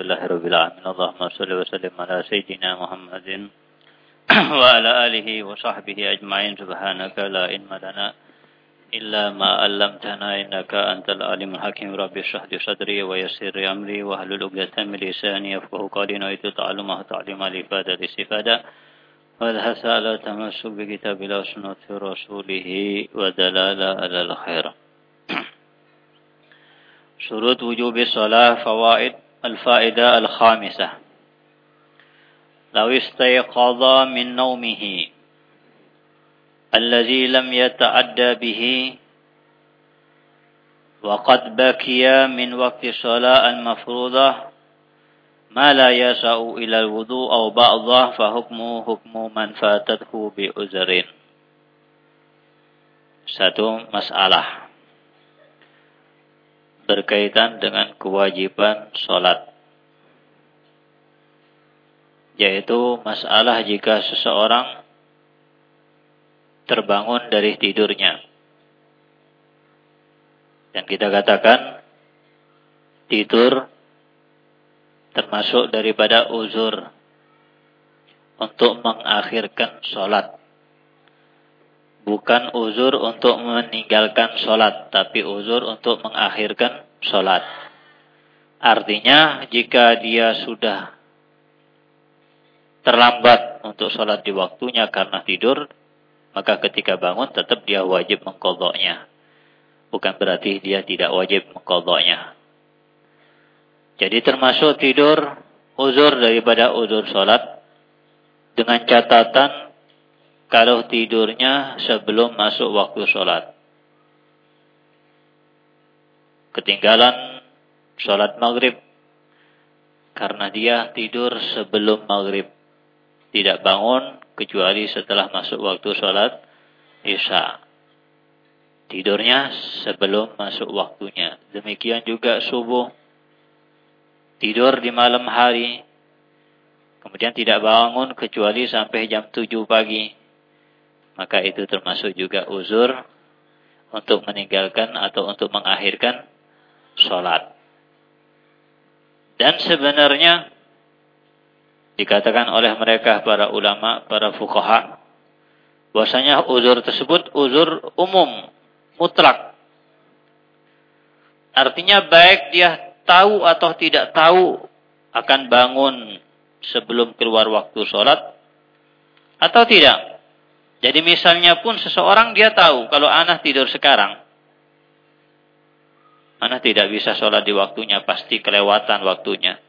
لله رب العالمين. اللهم صل وسلم على سيدنا محمد وعلى آله وصحبه أجمعين. سبحانك لا علم لنا إلا ما علمتنا إنك أنت العليم الحكيم. رب اشرح لي صدري ويسر لي أمري واحلل عقدة من لساني يفقهوا قولي. نويت تعلمه تعليم الإفادة الاستفادة والحث على تمسك بكتاب الله وسنة رسوله ودلالة على الخير. شروط وجوب الصلاة فوائد. الفائدة الخامسة. لو استيقظ من نومه الذي لم يتعدى به وقد بكي من وقت الصلاة المفروضة ما لا يسع إلى الوضوء أو بعضه فحكمه حكم من فاتته بأذر satu masalah berkaitan dengan kewajiban sholat yaitu masalah jika seseorang terbangun dari tidurnya. Dan kita katakan tidur termasuk daripada uzur untuk mengakhirkan sholat. Bukan uzur untuk meninggalkan sholat, tapi uzur untuk mengakhirkan sholat. Artinya jika dia sudah terlambat untuk sholat di waktunya karena tidur, maka ketika bangun tetap dia wajib mengkodoknya. Bukan berarti dia tidak wajib mengkodoknya. Jadi termasuk tidur uzur daripada uzur sholat dengan catatan kalau tidurnya sebelum masuk waktu sholat. Ketinggalan sholat maghrib karena dia tidur sebelum maghrib. Tidak bangun kecuali setelah masuk waktu sholat Isya. Tidurnya sebelum masuk waktunya. Demikian juga subuh. Tidur di malam hari. Kemudian tidak bangun kecuali sampai jam 7 pagi. Maka itu termasuk juga uzur untuk meninggalkan atau untuk mengakhirkan sholat. Dan sebenarnya dikatakan oleh mereka para ulama, para fukaha, bahwasanya uzur tersebut uzur umum, mutlak. Artinya baik dia tahu atau tidak tahu akan bangun sebelum keluar waktu sholat atau tidak. Jadi misalnya pun seseorang dia tahu kalau anak tidur sekarang. Anak tidak bisa sholat di waktunya, pasti kelewatan waktunya.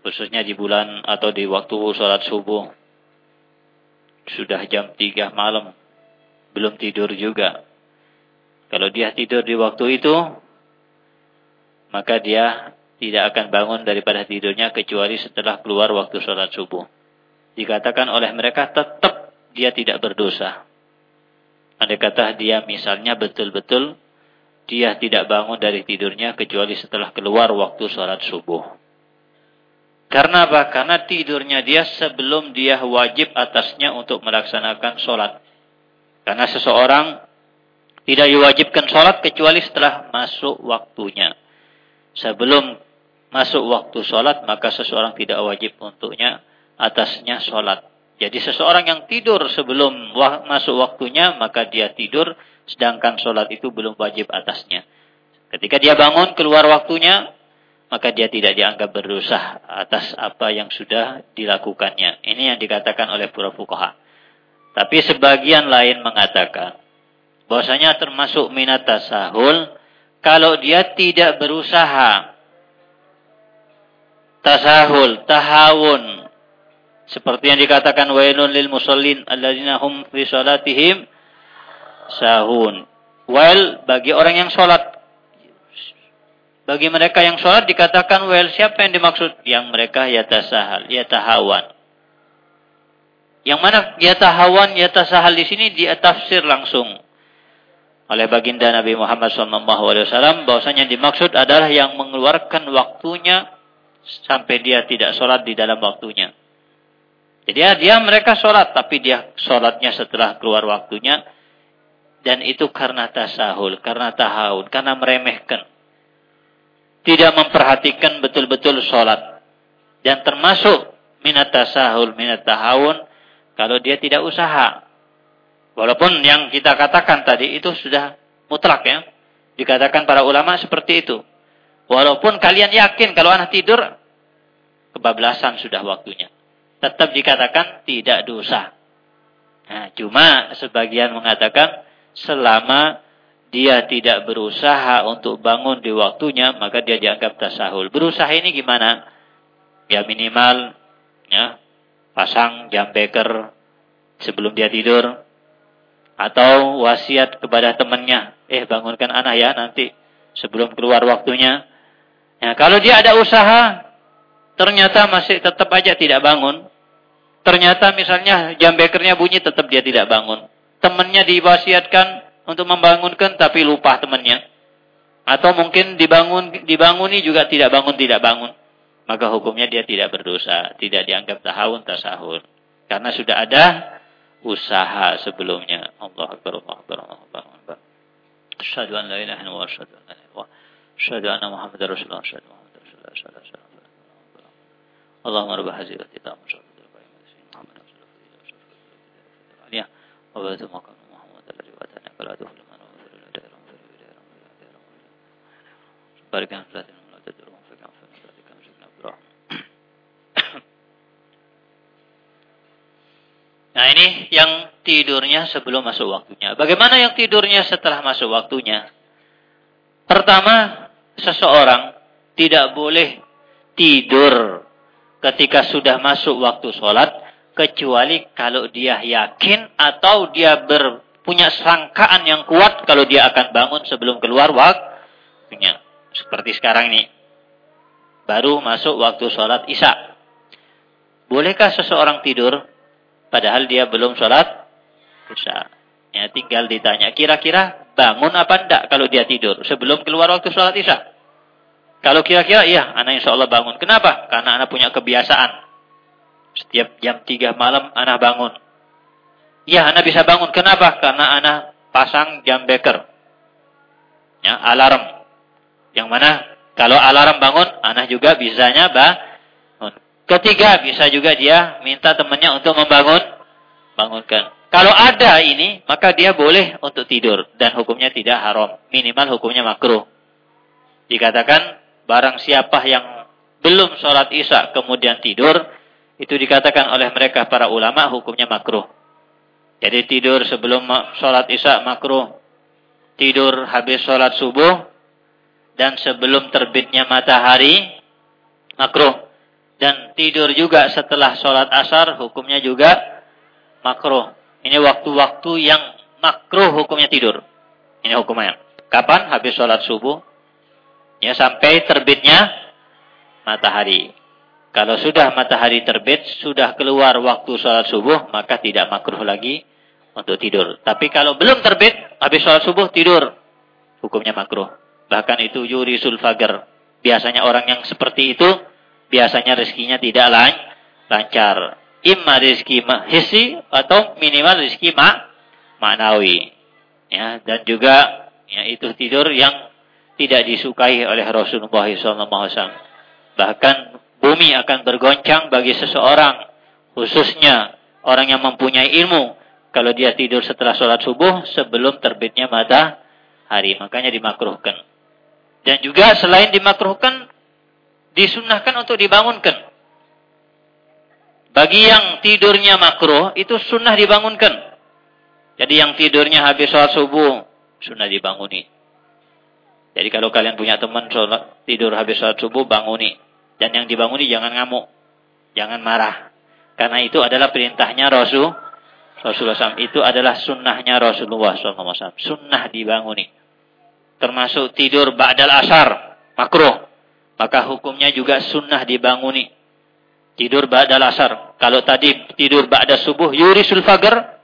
Khususnya di bulan atau di waktu sholat subuh. Sudah jam 3 malam belum tidur juga. Kalau dia tidur di waktu itu maka dia tidak akan bangun daripada tidurnya kecuali setelah keluar waktu sholat subuh. Dikatakan oleh mereka tetap dia tidak berdosa andai kata dia misalnya betul-betul dia tidak bangun dari tidurnya kecuali setelah keluar waktu sholat subuh karena apa? Karena tidurnya dia sebelum dia wajib atasnya untuk melaksanakan sholat. Karena seseorang tidak diwajibkan sholat kecuali setelah masuk waktunya. Sebelum masuk waktu sholat, maka seseorang tidak wajib untuknya atasnya sholat. Jadi seseorang yang tidur sebelum masuk waktunya, maka dia tidur, sedangkan sholat itu belum wajib atasnya. Ketika dia bangun keluar waktunya, maka dia tidak dianggap berdosa atas apa yang sudah dilakukannya. Ini yang dikatakan oleh para fuqaha. Tapi sebagian lain mengatakan bahwasanya termasuk minat tasahul kalau dia tidak berusaha tasahul, tahawun seperti yang dikatakan wailun lil musallin alladzina hum fi salatihim sahun. Wail bagi orang yang sholat bagi mereka yang sholat dikatakan well siapa yang dimaksud? Yang mereka yatasahal, yatahawan. Yang mana yatahawan, yatasahal di sini dia tafsir langsung oleh baginda Nabi Muhammad SAW bahwasanya dimaksud adalah yang mengeluarkan waktunya sampai dia tidak sholat di dalam waktunya. Jadi ya, dia mereka sholat tapi dia sholatnya setelah keluar waktunya dan itu karena tasahul, karena tahawun, karena meremehkan tidak memperhatikan betul-betul sholat. Dan termasuk minat tasahul, minat tahawun, kalau dia tidak usaha. Walaupun yang kita katakan tadi itu sudah mutlak ya. Dikatakan para ulama seperti itu. Walaupun kalian yakin kalau anak tidur, kebablasan sudah waktunya. Tetap dikatakan tidak dosa. Nah, cuma sebagian mengatakan selama dia tidak berusaha untuk bangun di waktunya, maka dia dianggap tasahul. Berusaha ini gimana? Ya minimal ya pasang jam beker sebelum dia tidur atau wasiat kepada temannya, eh bangunkan anak ya nanti sebelum keluar waktunya. Ya, kalau dia ada usaha ternyata masih tetap aja tidak bangun. Ternyata misalnya jam bekernya bunyi tetap dia tidak bangun. Temannya diwasiatkan untuk membangunkan tapi lupa temannya. Atau mungkin dibangun dibanguni juga tidak bangun tidak bangun maka hukumnya dia tidak berdosa, tidak dianggap tahawun tasahun. Karena sudah ada usaha sebelumnya. Allah Akbar, Allah Akbar, Allah Akbar. Asyhadu an la ilaha illallah, asyhadu an la ilaha asyhadu anna Muhammadar Rasulullah, asyhadu Muhammadar Rasulullah, asyhadu anna Muhammadar Allahumma rabb hadhihi al-kitab, Wa Barikan salatin Nah ini yang tidurnya sebelum masuk waktunya. Bagaimana yang tidurnya setelah masuk waktunya? Pertama, seseorang tidak boleh tidur ketika sudah masuk waktu sholat, kecuali kalau dia yakin atau dia ber, punya sangkaan yang kuat kalau dia akan bangun sebelum keluar waktunya. Seperti sekarang ini. Baru masuk waktu sholat isya. Bolehkah seseorang tidur Padahal dia belum sholat isya. Ya, tinggal ditanya, kira-kira bangun apa enggak kalau dia tidur sebelum keluar waktu sholat isya? Kalau kira-kira, iya, anak insya Allah bangun. Kenapa? Karena anak punya kebiasaan. Setiap jam 3 malam anak bangun. Iya, anak bisa bangun. Kenapa? Karena anak pasang jam beker. Ya, alarm. Yang mana kalau alarm bangun, anak juga bisanya bangun. Ketiga, bisa juga dia minta temannya untuk membangun, bangunkan. Kalau ada ini, maka dia boleh untuk tidur dan hukumnya tidak haram. Minimal hukumnya makruh. Dikatakan barang siapa yang belum sholat isya kemudian tidur, itu dikatakan oleh mereka para ulama hukumnya makruh. Jadi tidur sebelum sholat isya makruh. Tidur habis sholat subuh dan sebelum terbitnya matahari makruh dan tidur juga setelah sholat asar hukumnya juga makruh. Ini waktu-waktu yang makruh hukumnya tidur. Ini hukumnya. Kapan? Habis sholat subuh. Ya sampai terbitnya matahari. Kalau sudah matahari terbit, sudah keluar waktu sholat subuh, maka tidak makruh lagi untuk tidur. Tapi kalau belum terbit, habis sholat subuh tidur, hukumnya makruh. Bahkan itu yuri sulfager. Biasanya orang yang seperti itu biasanya rezekinya tidak lan lancar. Imma rezeki hissi atau minimal rezeki ma maknawi. Ya, dan juga ya, itu tidur yang tidak disukai oleh Rasulullah SAW. Bahkan bumi akan bergoncang bagi seseorang, khususnya orang yang mempunyai ilmu, kalau dia tidur setelah sholat subuh sebelum terbitnya matahari. Makanya dimakruhkan. Dan juga selain dimakruhkan, disunahkan untuk dibangunkan. Bagi yang tidurnya makruh, itu sunnah dibangunkan. Jadi yang tidurnya habis sholat subuh, sunnah dibanguni. Jadi kalau kalian punya teman sholat, tidur habis sholat subuh, banguni. Dan yang dibanguni jangan ngamuk. Jangan marah. Karena itu adalah perintahnya Rasul. Rasulullah SAW. Itu adalah sunnahnya Rasulullah SAW. Sunnah dibanguni. Termasuk tidur ba'dal asar. Makruh maka hukumnya juga sunnah dibanguni. Tidur ba'da asar. Kalau tadi tidur ba'da subuh, yurisul fagar,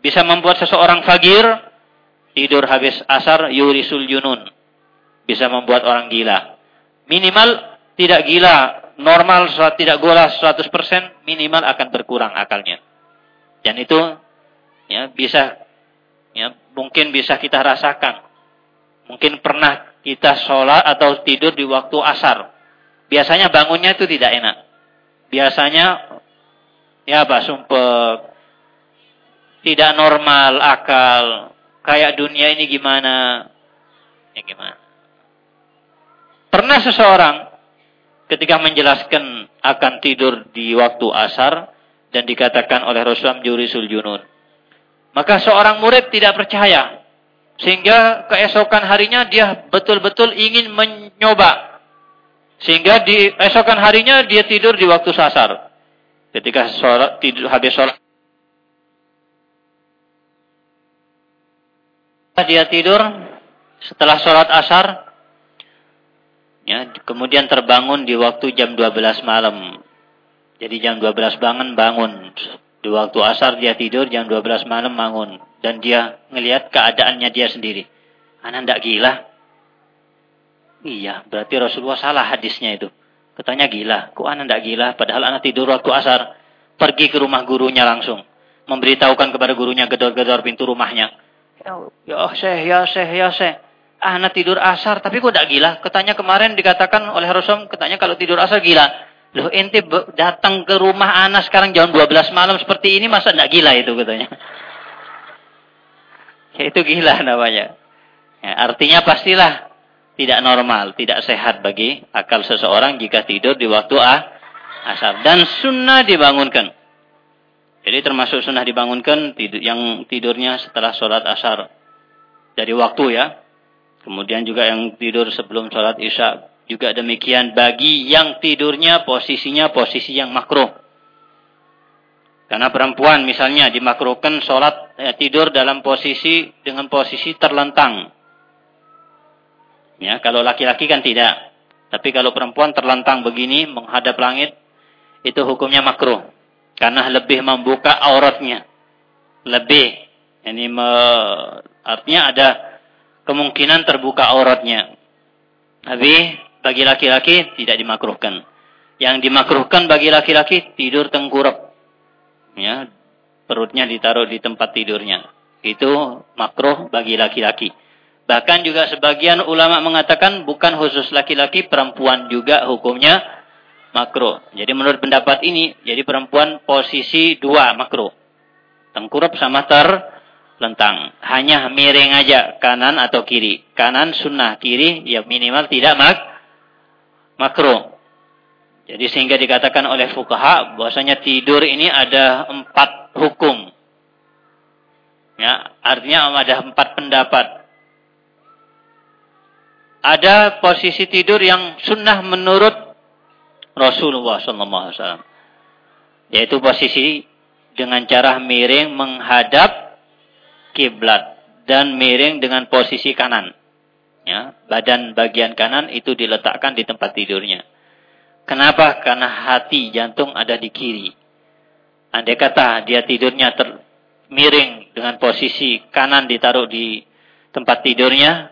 bisa membuat seseorang fagir. Tidur habis asar, yurisul yunun. Bisa membuat orang gila. Minimal tidak gila, normal tidak gula 100%, minimal akan berkurang akalnya. Dan itu ya bisa ya mungkin bisa kita rasakan. Mungkin pernah kita sholat atau tidur di waktu asar. Biasanya bangunnya itu tidak enak. Biasanya ya apa sumpah tidak normal akal kayak dunia ini gimana ya gimana pernah seseorang ketika menjelaskan akan tidur di waktu asar dan dikatakan oleh Rasulullah jurisul junun maka seorang murid tidak percaya. Sehingga keesokan harinya dia betul-betul ingin mencoba. Sehingga di esokan harinya dia tidur di waktu asar. Ketika sholat tidur habis sholat. Dia tidur setelah sholat asar ya kemudian terbangun di waktu jam 12 malam. Jadi jam 12 bangun bangun. Di waktu asar dia tidur jam 12 malam bangun. Dan dia ngelihat keadaannya dia sendiri. Anak ndak gila? Iya berarti Rasulullah salah hadisnya itu. Katanya gila. Kok anak ndak gila? Padahal anak tidur waktu asar. Pergi ke rumah gurunya langsung. Memberitahukan kepada gurunya gedor-gedor pintu rumahnya. Ya, ya Syekh, ya Syekh, ya Syekh. Anak tidur asar, tapi kok tidak gila? Katanya kemarin dikatakan oleh Rasul, katanya kalau tidur asar gila. Loh ente datang ke rumah anak sekarang jam 12 malam seperti ini, masa tidak gila itu katanya. Ya, itu gila namanya. Ya, artinya pastilah tidak normal, tidak sehat bagi akal seseorang jika tidur di waktu A, asar. Dan sunnah dibangunkan. Jadi termasuk sunnah dibangunkan yang tidurnya setelah sholat asar. Dari waktu ya. Kemudian juga yang tidur sebelum sholat isya. Juga demikian bagi yang tidurnya posisinya posisi yang makruh. Karena perempuan misalnya dimakruhkan sholat ya, tidur dalam posisi dengan posisi terlentang. Ya, kalau laki-laki kan tidak. Tapi kalau perempuan terlentang begini menghadap langit itu hukumnya makruh karena lebih membuka auratnya. Lebih. Ini me, artinya ada kemungkinan terbuka auratnya. Tapi bagi laki-laki tidak dimakruhkan. Yang dimakruhkan bagi laki-laki tidur tengkurap. Ya, perutnya ditaruh di tempat tidurnya. Itu makruh bagi laki-laki. Bahkan juga sebagian ulama mengatakan bukan khusus laki-laki, perempuan juga hukumnya makro. Jadi menurut pendapat ini, jadi perempuan posisi dua makro. Tengkurap sama terlentang. Hanya miring aja kanan atau kiri. Kanan sunnah, kiri ya minimal tidak mak makro. Jadi sehingga dikatakan oleh fukaha bahwasanya tidur ini ada empat hukum. Ya, artinya ada empat pendapat. Ada posisi tidur yang sunnah menurut Rasulullah SAW. Yaitu posisi dengan cara miring menghadap kiblat dan miring dengan posisi kanan. Ya, badan bagian kanan itu diletakkan di tempat tidurnya. Kenapa? Karena hati jantung ada di kiri. Andai kata dia tidurnya ter, miring dengan posisi kanan ditaruh di tempat tidurnya,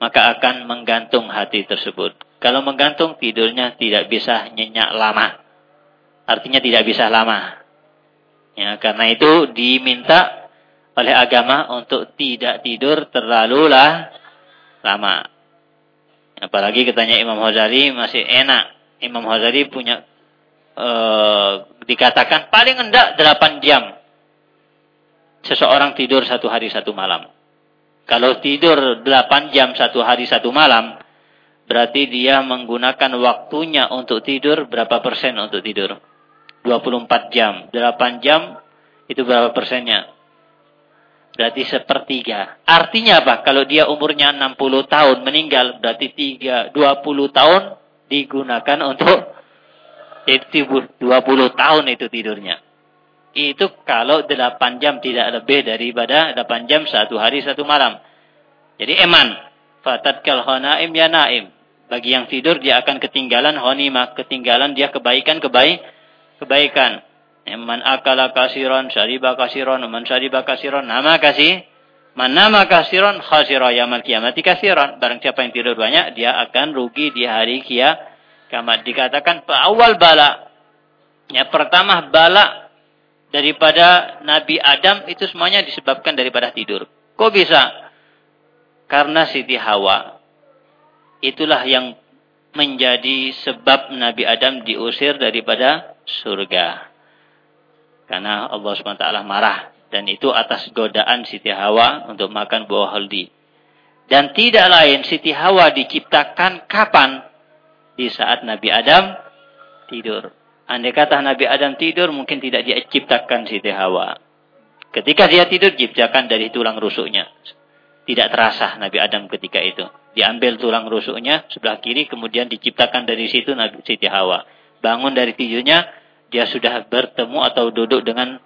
maka akan menggantung hati tersebut. Kalau menggantung tidurnya tidak bisa nyenyak lama. Artinya tidak bisa lama. Ya, karena itu diminta oleh agama untuk tidak tidur terlalu lah lama. Apalagi katanya Imam Ghazali masih enak. Imam Ghazali punya eh, dikatakan paling enggak 8 jam. Seseorang tidur satu hari satu malam. Kalau tidur 8 jam satu hari satu malam, Berarti dia menggunakan waktunya untuk tidur berapa persen untuk tidur? 24 jam. 8 jam itu berapa persennya? Berarti sepertiga. Artinya apa? Kalau dia umurnya 60 tahun meninggal berarti 3 20 tahun digunakan untuk itu 20 tahun itu tidurnya. Itu kalau 8 jam tidak lebih daripada 8 jam satu hari satu malam. Jadi eman. Fatatkal khanaim ya naim. Bagi yang tidur dia akan ketinggalan honimah, ketinggalan dia kebaikan kebaik kebaikan. Man akala kasiron, syariba kasiron, man syariba kasiron, nama kasih. Man nama kasiron, khasira yamal kiamati kasiron. Barang siapa yang tidur banyak, dia akan rugi di hari kia kiamat. Dikatakan awal bala. Ya, pertama bala daripada Nabi Adam itu semuanya disebabkan daripada tidur. Kok bisa? Karena Siti Hawa itulah yang menjadi sebab Nabi Adam diusir daripada surga. Karena Allah SWT marah. Dan itu atas godaan Siti Hawa untuk makan buah haldi. Dan tidak lain Siti Hawa diciptakan kapan? Di saat Nabi Adam tidur. Andai kata Nabi Adam tidur, mungkin tidak diciptakan Siti Hawa. Ketika dia tidur, diciptakan dari tulang rusuknya. Tidak terasa Nabi Adam ketika itu. Diambil tulang rusuknya sebelah kiri, kemudian diciptakan dari situ Nabi Siti Hawa. Bangun dari tidurnya, dia sudah bertemu atau duduk dengan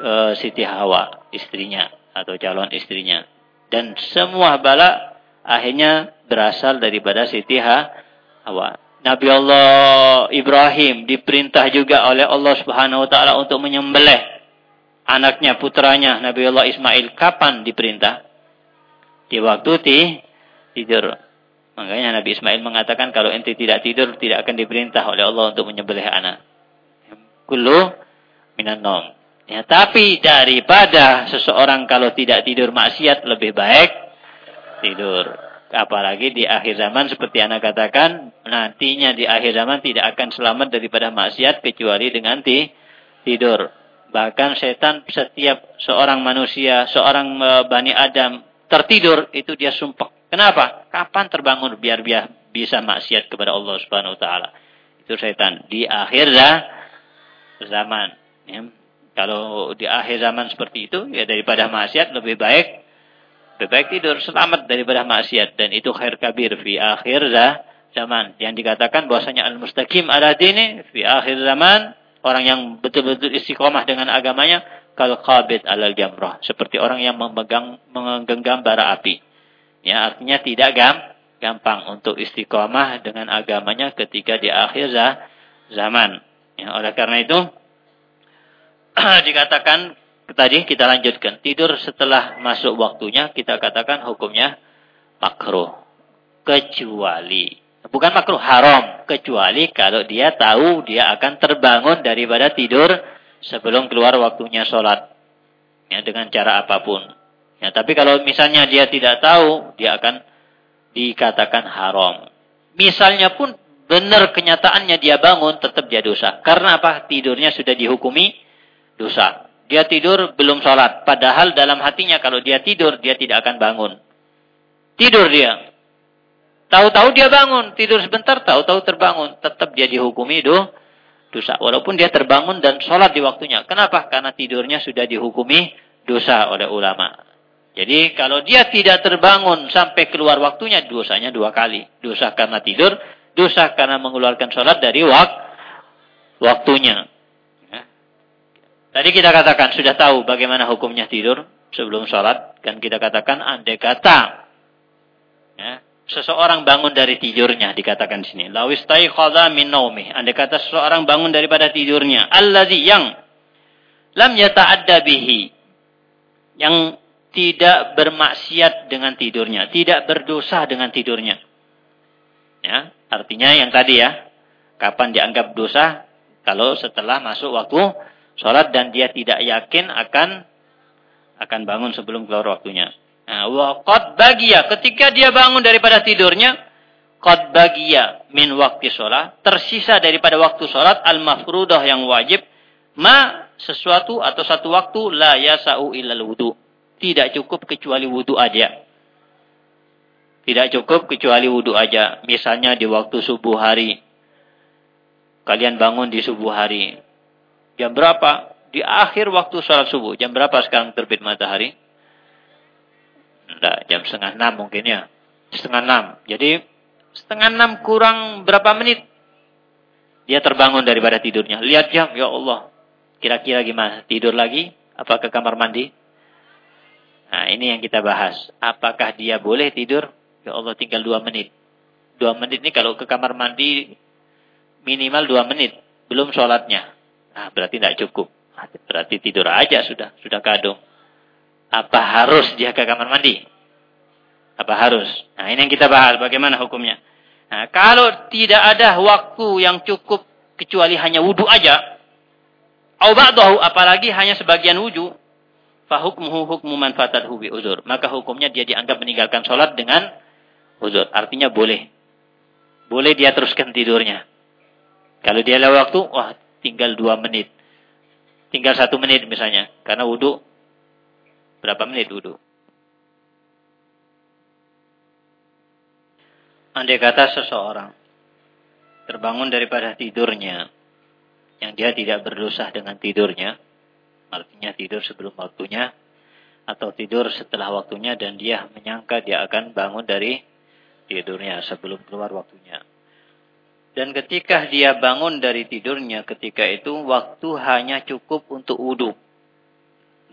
uh, Siti Hawa, istrinya atau calon istrinya. Dan semua bala akhirnya berasal daripada Siti Hawa. Nabi Allah Ibrahim diperintah juga oleh Allah Subhanahu wa taala untuk menyembelih anaknya putranya Nabi Allah Ismail kapan diperintah? Di waktu ti, tidur. Makanya Nabi Ismail mengatakan kalau ente tidak tidur tidak akan diperintah oleh Allah untuk menyembelih anak. Kullu minan nom. Ya, tapi daripada seseorang kalau tidak tidur maksiat lebih baik tidur. Apalagi di akhir zaman seperti anak katakan, nantinya di akhir zaman tidak akan selamat daripada maksiat kecuali dengan ti tidur. Bahkan setan setiap seorang manusia, seorang e, Bani Adam tertidur itu dia sumpah. Kenapa? Kapan terbangun biar biar bisa maksiat kepada Allah Subhanahu wa taala. Itu setan di akhir zaman. Ya. Kalau di akhir zaman seperti itu, ya daripada maksiat lebih baik lebih baik tidur selamat daripada maksiat dan itu khair kabir fi akhir zaman. Yang dikatakan bahwasanya al-mustaqim ala dini fi akhir zaman orang yang betul-betul istiqomah dengan agamanya kal qabid alal jamrah seperti orang yang memegang menggenggam bara api. Ya, artinya tidak gam, gampang untuk istiqomah dengan agamanya ketika di akhir zaman. Ya, oleh karena itu dikatakan tadi kita lanjutkan. Tidur setelah masuk waktunya kita katakan hukumnya makruh. Kecuali bukan makruh haram. Kecuali kalau dia tahu dia akan terbangun daripada tidur sebelum keluar waktunya sholat. Ya dengan cara apa pun. Ya tapi kalau misalnya dia tidak tahu dia akan dikatakan haram. Misalnya pun benar kenyataannya dia bangun, tetap dia dosa. Karena apa? Tidurnya sudah dihukumi dosa. Dia tidur belum sholat. Padahal dalam hatinya kalau dia tidur, dia tidak akan bangun. Tidur dia. Tahu-tahu dia bangun. Tidur sebentar, tahu-tahu terbangun. Tetap dia dihukumi do, dosa. Walaupun dia terbangun dan sholat di waktunya. Kenapa? Karena tidurnya sudah dihukumi dosa oleh ulama. Jadi kalau dia tidak terbangun sampai keluar waktunya, dosanya dua kali. Dosa karena tidur, dosa karena mengeluarkan sholat dari wak waktunya. Ya. Tadi kita katakan sudah tahu bagaimana hukumnya tidur sebelum sholat. Kan kita katakan andai kata ya, seseorang bangun dari tidurnya dikatakan di sini. Lawistai khala min naumi. Andai kata seseorang bangun daripada tidurnya. Alladhi yang lam yata'adda bihi. Yang tidak bermaksiat dengan tidurnya. Tidak berdosa dengan tidurnya. Ya, artinya yang tadi ya, kapan dianggap dosa kalau setelah masuk waktu sholat dan dia tidak yakin akan akan bangun sebelum keluar waktunya. Nah, waqad bagia ketika dia bangun daripada tidurnya, qad bagia min waktu sholat, tersisa daripada waktu sholat al-mafrudah yang wajib, ma sesuatu atau satu waktu la yasa'u illal wudu. Tidak cukup kecuali wudu aja. Tidak cukup kecuali wudhu aja. Misalnya di waktu subuh hari. Kalian bangun di subuh hari. Jam berapa? Di akhir waktu sholat subuh. Jam berapa sekarang terbit matahari? Tidak, jam setengah enam mungkin ya. Setengah enam. Jadi setengah enam kurang berapa menit? Dia terbangun daripada tidurnya. Lihat jam, ya Allah. Kira-kira gimana? Tidur lagi? Apa ke kamar mandi? Nah, ini yang kita bahas. Apakah dia boleh tidur? Ya Allah tinggal dua menit. Dua menit ini kalau ke kamar mandi minimal dua menit. Belum sholatnya. Nah, berarti tidak cukup. Berarti tidur aja sudah. Sudah kadung. Apa harus dia ke kamar mandi? Apa harus? Nah ini yang kita bahas. Bagaimana hukumnya? Nah, kalau tidak ada waktu yang cukup kecuali hanya wudhu aja. Au apalagi hanya sebagian wudhu. Fahukmuhu hukmu manfaatatuhu bi uzur. Maka hukumnya dia dianggap meninggalkan sholat dengan uzur. Artinya boleh boleh dia teruskan tidurnya. Kalau dia lewat waktu, wah tinggal dua menit. Tinggal satu menit misalnya. Karena wudhu, berapa menit wudhu? Andai kata seseorang terbangun daripada tidurnya, yang dia tidak berdosa dengan tidurnya, artinya tidur sebelum waktunya, atau tidur setelah waktunya dan dia menyangka dia akan bangun dari tidurnya sebelum keluar waktunya. Dan ketika dia bangun dari tidurnya ketika itu waktu hanya cukup untuk wudhu.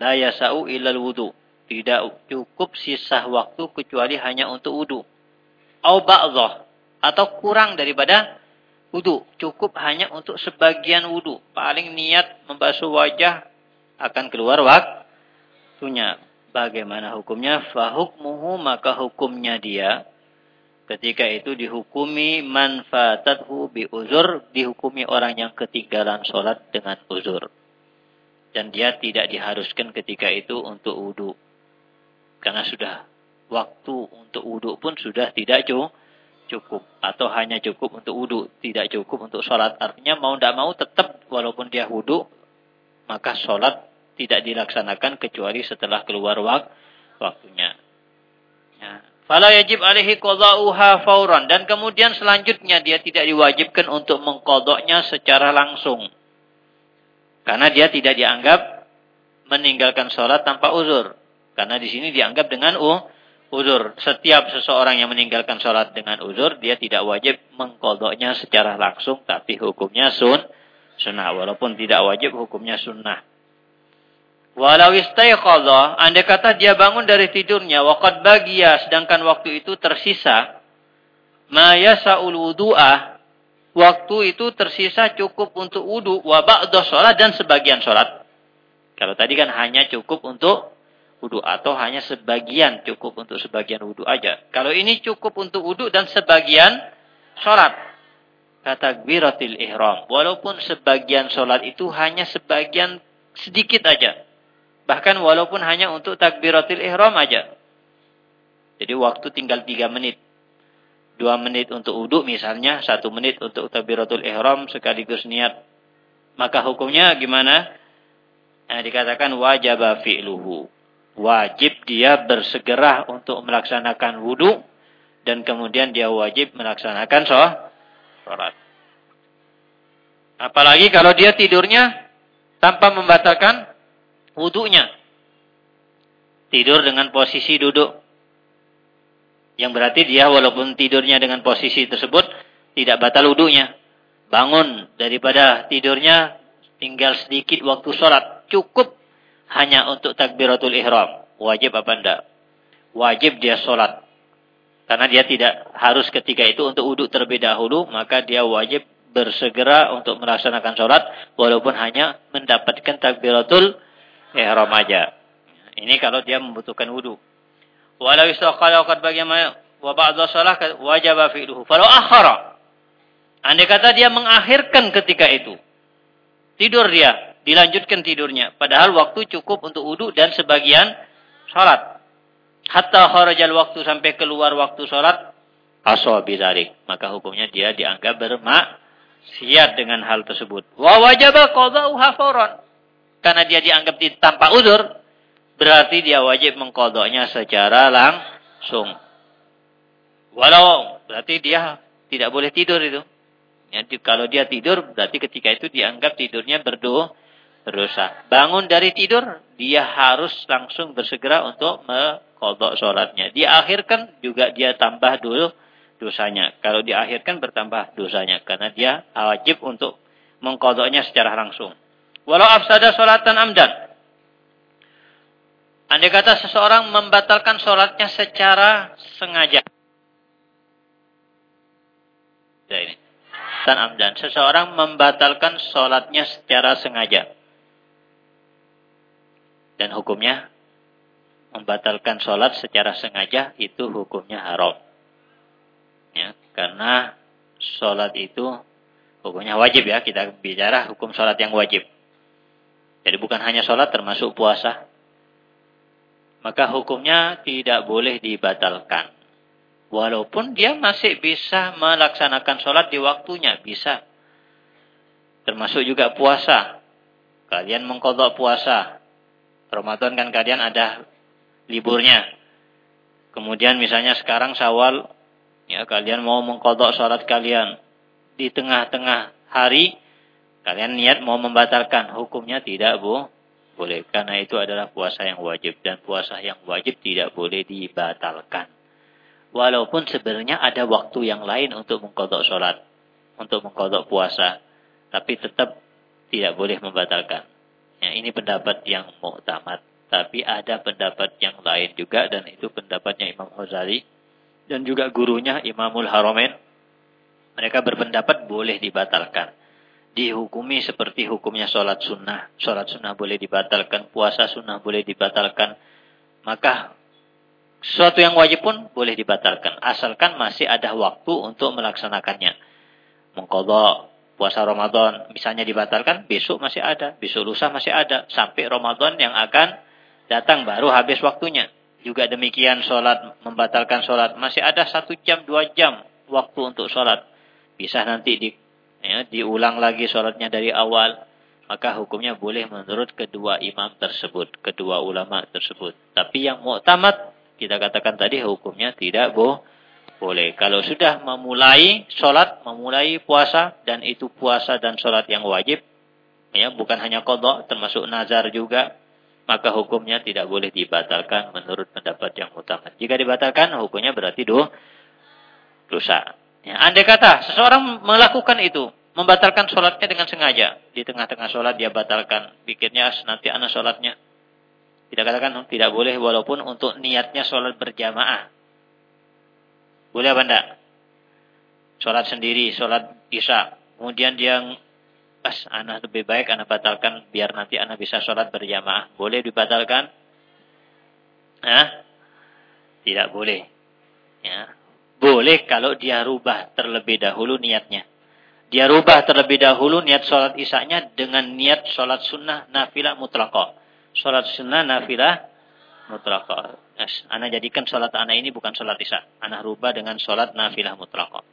La yasa'u ilal wudhu. Tidak cukup sisa waktu kecuali hanya untuk wudhu au ba'dhah atau kurang daripada wudu. Cukup hanya untuk sebagian wudu. Paling niat membasuh wajah akan keluar waktunya. Bagaimana hukumnya? Fahukmuhu maka hukumnya dia ketika itu dihukumi manfaatathu bi uzur, dihukumi orang yang ketinggalan sholat dengan uzur. Dan dia tidak diharuskan ketika itu untuk wudu. Karena sudah waktu untuk wudhu pun sudah tidak cukup. Atau hanya cukup untuk wudhu, tidak cukup untuk sholat. Artinya mau tidak mau tetap walaupun dia wudhu, maka sholat tidak dilaksanakan kecuali setelah keluar waktunya. Ya. Fala yajib alaihi qada'uha fauran. Dan kemudian selanjutnya dia tidak diwajibkan untuk mengkodoknya secara langsung. Karena dia tidak dianggap meninggalkan sholat tanpa uzur. Karena di sini dianggap dengan uh, uzur. Setiap seseorang yang meninggalkan sholat dengan uzur, dia tidak wajib mengkodoknya secara langsung, tapi hukumnya sun, sunnah. Walaupun tidak wajib, hukumnya sunnah. Walau istayqadha, anda kata dia bangun dari tidurnya, waqad bagia, sedangkan waktu itu tersisa, ma yasa'ul wudu'ah, waktu itu tersisa cukup untuk wudu, wa ba'da sholat dan sebagian sholat. Kalau tadi kan hanya cukup untuk wudhu atau hanya sebagian cukup untuk sebagian wudhu aja. Kalau ini cukup untuk wudhu dan sebagian sholat. Kata gbiratil ihram. Walaupun sebagian sholat itu hanya sebagian sedikit aja. Bahkan walaupun hanya untuk takbiratil ihram aja. Jadi waktu tinggal tiga menit. Dua menit untuk wudhu misalnya. Satu menit untuk takbiratul ihram sekaligus niat. Maka hukumnya gimana? Nah, dikatakan wajib fi'luhu wajib dia bersegera untuk melaksanakan wudhu dan kemudian dia wajib melaksanakan sholat. Apalagi kalau dia tidurnya tanpa membatalkan wudhunya. Tidur dengan posisi duduk. Yang berarti dia walaupun tidurnya dengan posisi tersebut tidak batal wudhunya. Bangun daripada tidurnya tinggal sedikit waktu sholat. Cukup hanya untuk takbiratul ihram. Wajib apa enggak? Wajib dia sholat. Karena dia tidak harus ketika itu untuk uduk terlebih dahulu, maka dia wajib bersegera untuk melaksanakan sholat, walaupun hanya mendapatkan takbiratul aja. Ini kalau dia membutuhkan wudhu. Walau istaqala qad bagaimana wa ba'dha shalah wajib fi'luhu. Falau akhara. Andai kata dia mengakhirkan ketika itu. Tidur dia dilanjutkan tidurnya. Padahal waktu cukup untuk wudhu dan sebagian sholat. Hatta kharajal waktu sampai keluar waktu. Aswa bidarik. Maka hukumnya dia dianggap bermaksiat dengan hal tersebut. Wa wajaba qada'uha fawran. Karena dia dianggap tanpa uzur. Berarti dia wajib mengkodoknya secara langsung. Walau berarti dia tidak boleh tidur itu. Jadi kalau dia tidur berarti ketika itu dianggap tidurnya berdoa berdosa. Bangun dari tidur, dia harus langsung bersegera untuk mengkodok sholatnya. Diakhirkan juga dia tambah dulu dosanya. Kalau diakhirkan bertambah dosanya. Karena dia wajib untuk mengkodoknya secara langsung. Walau afsada sholatan amdan. Andai kata seseorang membatalkan sholatnya secara sengaja. Ya ini. Dan amdan. Seseorang membatalkan sholatnya secara sengaja. Dan hukumnya membatalkan sholat secara sengaja itu hukumnya haram. Ya, karena sholat itu hukumnya wajib ya. Kita bicara hukum sholat yang wajib. Jadi bukan hanya sholat termasuk puasa. Maka hukumnya tidak boleh dibatalkan. Walaupun dia masih bisa melaksanakan sholat di waktunya. Bisa. Termasuk juga puasa. Kalian mengkodok puasa. Ramadan kan kalian ada liburnya. Kemudian misalnya sekarang sawal. Ya, kalian mau mengkodok sholat kalian. Di tengah-tengah hari. Kalian niat mau membatalkan. Hukumnya tidak bu, boleh. Karena itu adalah puasa yang wajib. Dan puasa yang wajib tidak boleh dibatalkan. Walaupun sebenarnya ada waktu yang lain untuk mengkodok sholat. Untuk mengkodok puasa. Tapi tetap tidak boleh membatalkan. Ya, ini pendapat yang muktamad. Tapi ada pendapat yang lain juga. Dan itu pendapatnya Imam Ghazali. Dan juga gurunya Imamul Haramain. Mereka berpendapat boleh dibatalkan. Dihukumi seperti hukumnya sholat sunnah. Sholat sunnah boleh dibatalkan. Puasa sunnah boleh dibatalkan. Maka Sesuatu yang wajib pun boleh dibatalkan. Asalkan masih ada waktu untuk melaksanakannya. Mengkodok puasa Ramadan misalnya dibatalkan, besok masih ada. Besok lusa masih ada. Sampai Ramadan yang akan datang baru habis waktunya. Juga demikian sholat, membatalkan sholat. Masih ada satu jam, dua jam waktu untuk sholat. Bisa nanti di, ya, diulang lagi sholatnya dari awal. Maka hukumnya boleh menurut kedua imam tersebut. Kedua ulama tersebut. Tapi yang muktamad kita katakan tadi hukumnya tidak boh, boleh. Kalau sudah memulai sholat, memulai puasa, dan itu puasa dan sholat yang wajib, ya bukan hanya kodok, termasuk nazar juga, maka hukumnya tidak boleh dibatalkan menurut pendapat yang utama. Jika dibatalkan, hukumnya berarti do, dosa. Ya, andai kata seseorang melakukan itu, membatalkan sholatnya dengan sengaja. Di tengah-tengah sholat dia batalkan. Pikirnya nanti anak sholatnya kita katakan tidak boleh walaupun untuk niatnya sholat berjamaah. Boleh apa enggak? Sholat sendiri, sholat isya. Kemudian dia pas anak lebih baik anak batalkan biar nanti anak bisa sholat berjamaah. Boleh dibatalkan? Hah? Tidak boleh. Ya. Boleh kalau dia rubah terlebih dahulu niatnya. Dia rubah terlebih dahulu niat sholat isaknya dengan niat sholat sunnah nafilah mutlaqah sholat sunnah nafilah mutlaqah. Yes. Anak jadikan sholat anak ini bukan sholat isya. Anak rubah dengan sholat nafilah mutlaqah.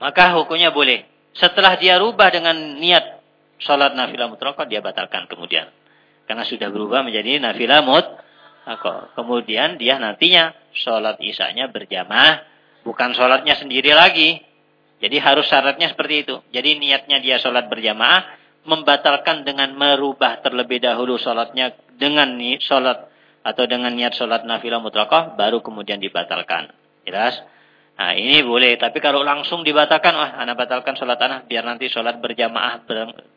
Maka hukumnya boleh. Setelah dia rubah dengan niat sholat nafilah mutlaqah, dia batalkan kemudian. Karena sudah berubah menjadi nafilah mutlaqah. Kemudian dia nantinya sholat isanya berjamaah. Bukan sholatnya sendiri lagi. Jadi harus syaratnya seperti itu. Jadi niatnya dia sholat berjamaah membatalkan dengan merubah terlebih dahulu sholatnya dengan ni sholat atau dengan niat sholat nafilah mutlaqah baru kemudian dibatalkan. Jelas? Nah ini boleh. Tapi kalau langsung dibatalkan, wah anak batalkan sholat anak biar nanti sholat berjamaah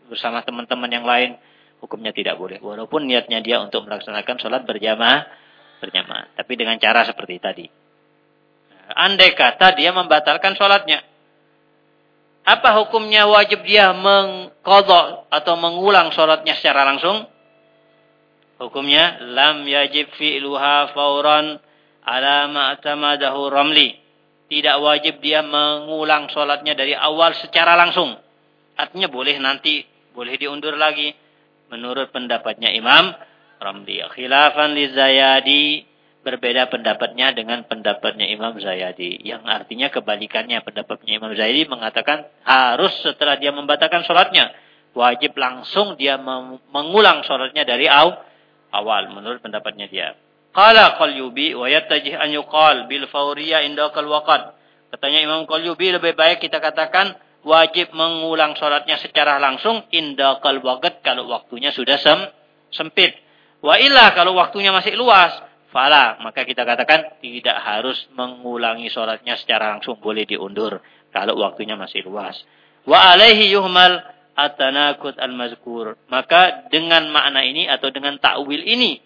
bersama teman-teman yang lain. Hukumnya tidak boleh. Walaupun niatnya dia untuk melaksanakan sholat berjamaah, berjamaah. Tapi dengan cara seperti tadi. Andai kata dia membatalkan sholatnya. Apa hukumnya wajib dia mengkodok atau mengulang sholatnya secara langsung? Hukumnya lam yajib fi'luha fauran ala ma'tamadahu ramli. Tidak wajib dia mengulang sholatnya dari awal secara langsung. Artinya boleh nanti, boleh diundur lagi. Menurut pendapatnya Imam Ramli. Khilafan li Zayadi berbeda pendapatnya dengan pendapatnya Imam Zayadi. Yang artinya kebalikannya. Pendapatnya Imam Zayadi mengatakan harus setelah dia membatalkan sholatnya. Wajib langsung dia mengulang sholatnya dari awal. Menurut pendapatnya dia. Qala Qalyubi wa yattajih an yuqal bil fawriya indakal waqad. Katanya Imam Qalyubi lebih baik kita katakan wajib mengulang sholatnya secara langsung indakal waqad kalau waktunya sudah sem sempit. Wa illa kalau waktunya masih luas fala. Maka kita katakan tidak harus mengulangi sholatnya secara langsung boleh diundur kalau waktunya masih luas. Wa alaihi yuhmal at-tanakut al-mazkur. Maka dengan makna ini atau dengan takwil ini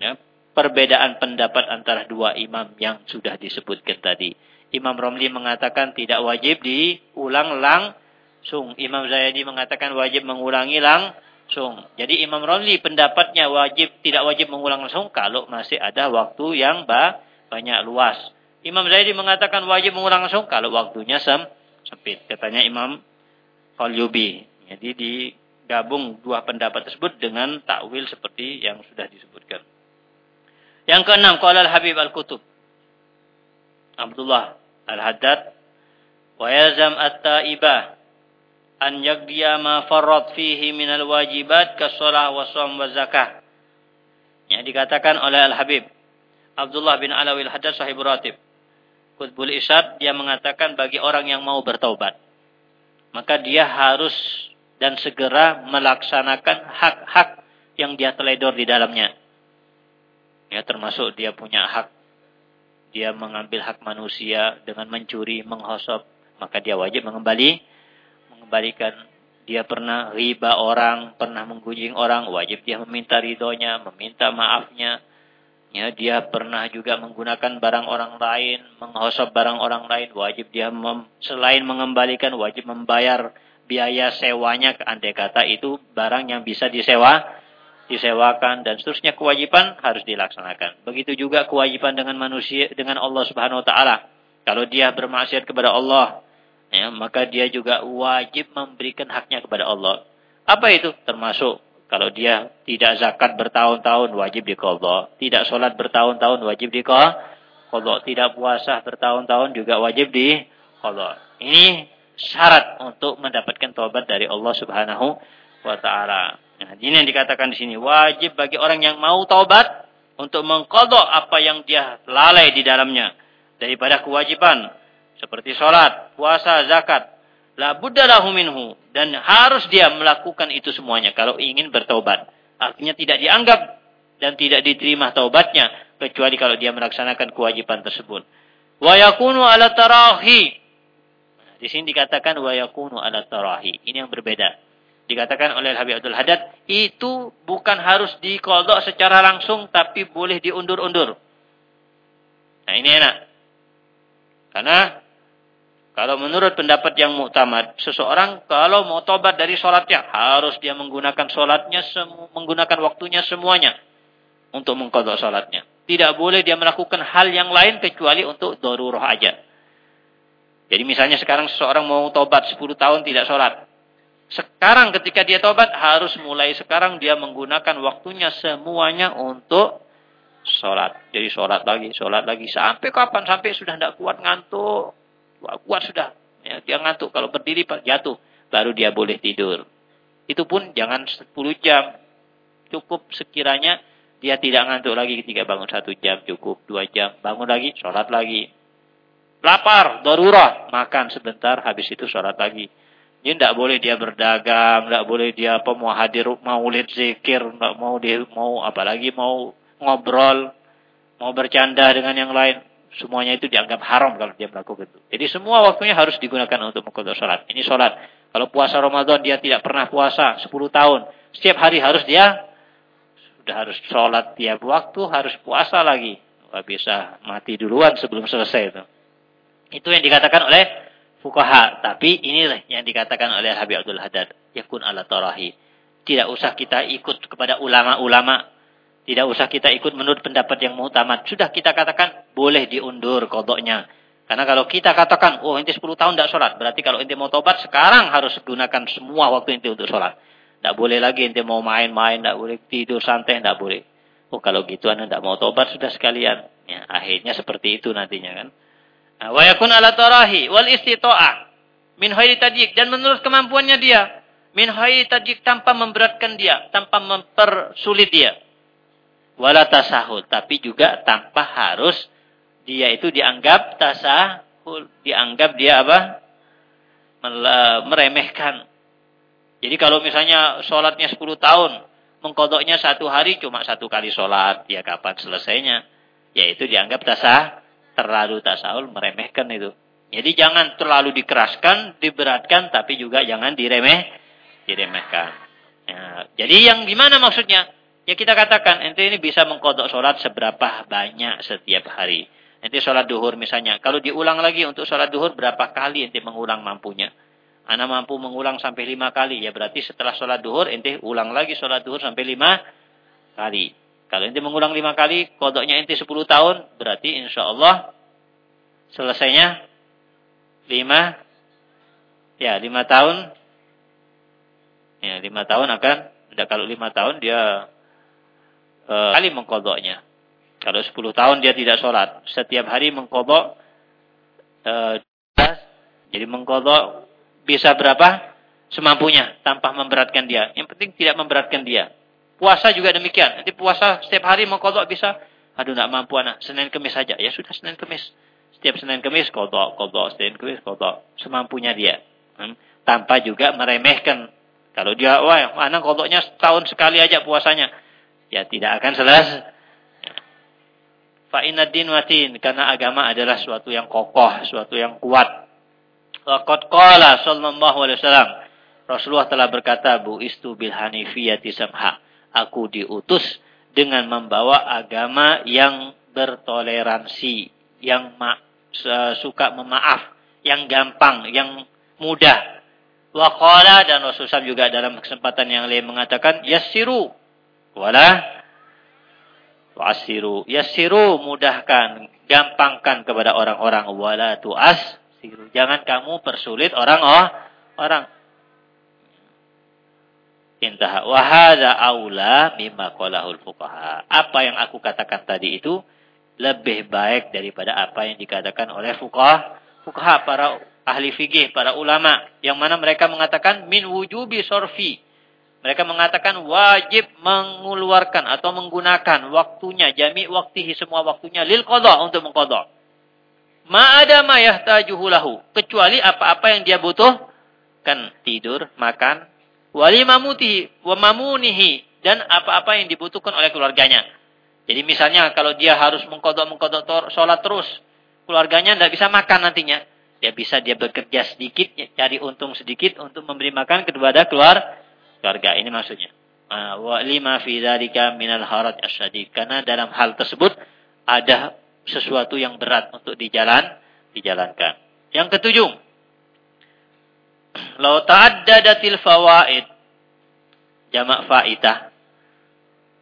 ya, perbedaan pendapat antara dua imam yang sudah disebutkan tadi Imam Romli mengatakan tidak wajib diulang langsung Imam Zayadi mengatakan wajib mengulangi langsung. Jadi Imam Romli pendapatnya wajib tidak wajib mengulang langsung kalau masih ada waktu yang banyak luas. Imam Zaidi mengatakan wajib mengulang langsung kalau waktunya sem sempit. Katanya Imam Qalyubi. Jadi digabung dua pendapat tersebut dengan takwil seperti yang sudah disebutkan. Yang keenam, qala Habib Al-Kutub. Abdullah Al-Haddad wa yalzam at-taibah an yaqdiya ma farrat fihi min al-wajibat kas-shalah wa shaum wa zakah. Yang dikatakan oleh Al-Habib Abdullah bin Alawi Al-Haddad sahib ratib. Qutbul Isyad dia mengatakan bagi orang yang mau bertaubat maka dia harus dan segera melaksanakan hak-hak yang dia teledor di dalamnya. Ya termasuk dia punya hak dia mengambil hak manusia dengan mencuri, menghosop, maka dia wajib mengembali mengembalikan dia pernah riba orang, pernah menggunjing orang, wajib dia meminta ridhonya, meminta maafnya. Ya, dia pernah juga menggunakan barang orang lain, menghosop barang orang lain, wajib dia mem, selain mengembalikan, wajib membayar biaya sewanya ke andai kata itu barang yang bisa disewa, disewakan dan seterusnya kewajiban harus dilaksanakan. Begitu juga kewajiban dengan manusia dengan Allah Subhanahu wa taala. Kalau dia bermaksiat kepada Allah, ya, maka dia juga wajib memberikan haknya kepada Allah. Apa itu? Termasuk kalau dia tidak zakat bertahun-tahun wajib diqadha, tidak sholat bertahun-tahun wajib diqadha, tidak puasa bertahun-tahun juga wajib diqadha. Ini syarat untuk mendapatkan taubat dari Allah Subhanahu wa taala. Nah, ini yang dikatakan di sini wajib bagi orang yang mau taubat untuk mengkodok apa yang dia lalai di dalamnya daripada kewajiban seperti sholat, puasa, zakat. La buddalahu minhu dan harus dia melakukan itu semuanya kalau ingin bertaubat. Artinya tidak dianggap dan tidak diterima taubatnya kecuali kalau dia melaksanakan kewajiban tersebut. Wa yakunu ala tarahi di sini dikatakan wa yakunu ala tarahi. Ini yang berbeda. Dikatakan oleh Habib Abdul Haddad, itu bukan harus dikodok secara langsung, tapi boleh diundur-undur. Nah ini enak. Karena kalau menurut pendapat yang muktamad, seseorang kalau mau tobat dari sholatnya, harus dia menggunakan sholatnya, menggunakan waktunya semuanya untuk mengkodok sholatnya. Tidak boleh dia melakukan hal yang lain kecuali untuk doruroh aja. Jadi misalnya sekarang seseorang mau tobat 10 tahun tidak sholat. Sekarang ketika dia tobat harus mulai sekarang dia menggunakan waktunya semuanya untuk sholat. Jadi sholat lagi, sholat lagi. Sampai kapan? Sampai sudah tidak kuat ngantuk. Kuat sudah. Ya, dia ngantuk. Kalau berdiri jatuh. Baru dia boleh tidur. Itu pun jangan 10 jam. Cukup sekiranya dia tidak ngantuk lagi ketika bangun satu jam. Cukup dua jam. Bangun lagi, sholat lagi Lapar, darurat, makan sebentar, habis itu sholat lagi. Ini tidak boleh dia berdagang, tidak boleh dia apa mau hadir maulid zikir, tidak mau dia mau apalagi mau ngobrol, mau bercanda dengan yang lain. Semuanya itu dianggap haram kalau dia melakukan itu. Jadi semua waktunya harus digunakan untuk mengkodok sholat. Ini sholat. Kalau puasa Ramadan dia tidak pernah puasa 10 tahun. Setiap hari harus dia sudah harus sholat tiap waktu, harus puasa lagi. Tidak bisa mati duluan sebelum selesai itu. Itu yang dikatakan oleh fukaha. Tapi inilah yang dikatakan oleh Habib Abdul Haddad. Yakun ala tarahi. Tidak usah kita ikut kepada ulama-ulama. Tidak usah kita ikut menurut pendapat yang muhtamat. Sudah kita katakan boleh diundur kodoknya. Karena kalau kita katakan, oh inti 10 tahun tidak sholat. Berarti kalau inti mau tobat, sekarang harus gunakan semua waktu inti untuk sholat. Tidak boleh lagi inti mau main-main, tidak boleh tidur santai, tidak boleh. Oh kalau gitu anda tidak mau tobat sudah sekalian. Ya, akhirnya seperti itu nantinya kan. Nah, wa yakun ala tarahi wal istita'ah min khairi tajik dan menurut kemampuannya dia min khairi tajik tanpa memberatkan dia, tanpa mempersulit dia. Wala tasahul, tapi juga tanpa harus dia itu dianggap tasahul, dianggap dia apa? meremehkan. Jadi kalau misalnya sholatnya 10 tahun, mengkodoknya satu hari cuma satu kali sholat, ya kapan selesainya? Ya itu dianggap tasah, terlalu tasawul meremehkan itu. Jadi jangan terlalu dikeraskan, diberatkan, tapi juga jangan diremeh, diremehkan. Ya, jadi yang gimana maksudnya? Ya kita katakan, ente ini bisa mengkodok sholat seberapa banyak setiap hari. Ente sholat duhur misalnya. Kalau diulang lagi untuk sholat duhur, berapa kali ente mengulang mampunya? Anak mampu mengulang sampai lima kali. Ya berarti setelah sholat duhur, ente ulang lagi sholat duhur sampai lima kali. Kalau ente mengulang lima kali, kodoknya ente sepuluh tahun, berarti insya Allah selesainya lima, ya lima tahun, ya lima tahun akan, tidak kalau lima tahun dia e, kali mengkodoknya. Kalau sepuluh tahun dia tidak sholat, setiap hari mengkodok uh, jadi mengkodok bisa berapa? Semampunya tanpa memberatkan dia. Yang penting tidak memberatkan dia. Puasa juga demikian. Nanti puasa setiap hari mengkodok bisa. Aduh nak mampu anak. Senin kemis saja. Ya sudah Senin kemis. Setiap Senin kemis kodok, kodok. Senin kemis kodok. Semampunya dia. Hmm? Tanpa juga meremehkan. Kalau dia, wah anak kodoknya setahun sekali aja puasanya. Ya tidak akan selesai. Fa'inadin watin. Karena agama adalah suatu yang kokoh. Suatu yang kuat. Waqad qala sallallahu alaihi wasallam. Rasulullah telah berkata, Bu istu bil hanifiyati samha. Aku diutus dengan membawa agama yang bertoleransi, yang ma suka memaaf, yang gampang, yang mudah. Wa qala dan Rasulullah juga dalam kesempatan yang lain mengatakan, yassiru wala tu'assiru. Yassiru mudahkan, gampangkan kepada orang-orang wala tu'as Jangan kamu persulit orang oh orang. Intah wahada aula mimma qalahul fuqaha. Apa yang aku katakan tadi itu lebih baik daripada apa yang dikatakan oleh fuqaha, fuqaha para ahli fikih, para ulama yang mana mereka mengatakan min wujubi sorfi. Mereka mengatakan wajib mengeluarkan atau menggunakan waktunya, jami waktihi semua waktunya lil qada untuk mengqada. Ma'ada ma yahtajuhu lahu. Kecuali apa-apa yang dia butuh. Kan tidur, makan. Wali mamutihi, wa mamunihi. Dan apa-apa yang dibutuhkan oleh keluarganya. Jadi misalnya kalau dia harus mengkodok-mengkodok sholat terus. Keluarganya tidak bisa makan nantinya. Dia bisa dia bekerja sedikit, cari untung sedikit untuk memberi makan kepada keluar keluarga. Ini maksudnya. Wa lima fi dzalika minal haraj asyadid. Karena dalam hal tersebut ada sesuatu yang berat untuk dijalan dijalankan. Yang ketujuh, lau ta'addadatil fawaid jamak faidah.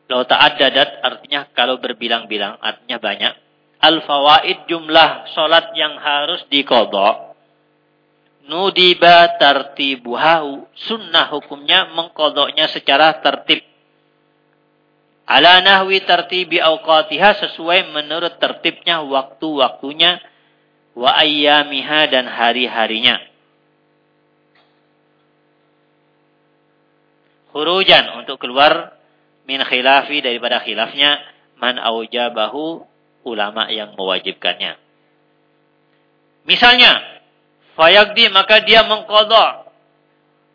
Lau ta'addadat artinya kalau berbilang-bilang artinya banyak. Al fawaid jumlah salat yang harus dikodok. Nudiba tartibuhahu sunnah hukumnya mengkodoknya secara tertib ala nahwi tertibi awqatiha sesuai menurut tertibnya waktu-waktunya wa ayyamiha dan hari-harinya. Khurujan untuk keluar min khilafi daripada khilafnya man aujabahu ulama yang mewajibkannya. Misalnya, fayagdi maka dia mengkodok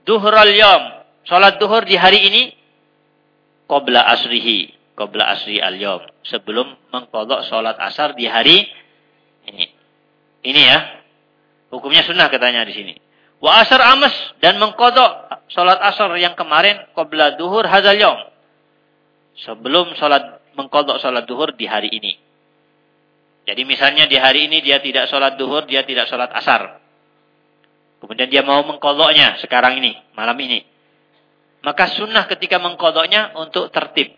duhral yom, salat duhur di hari ini qabla asrihi, qabla asri al-yawm, sebelum mengkodok sholat asar di hari ini. Ini ya. Hukumnya sunnah katanya di sini. Wa asar amas dan mengkodok sholat asar yang kemarin qabla duhur hazal yawm. Sebelum sholat mengkodok sholat duhur di hari ini. Jadi misalnya di hari ini dia tidak sholat duhur, dia tidak sholat asar. Kemudian dia mau mengkodoknya sekarang ini, malam ini. Maka sunnah ketika mengkodoknya untuk tertib.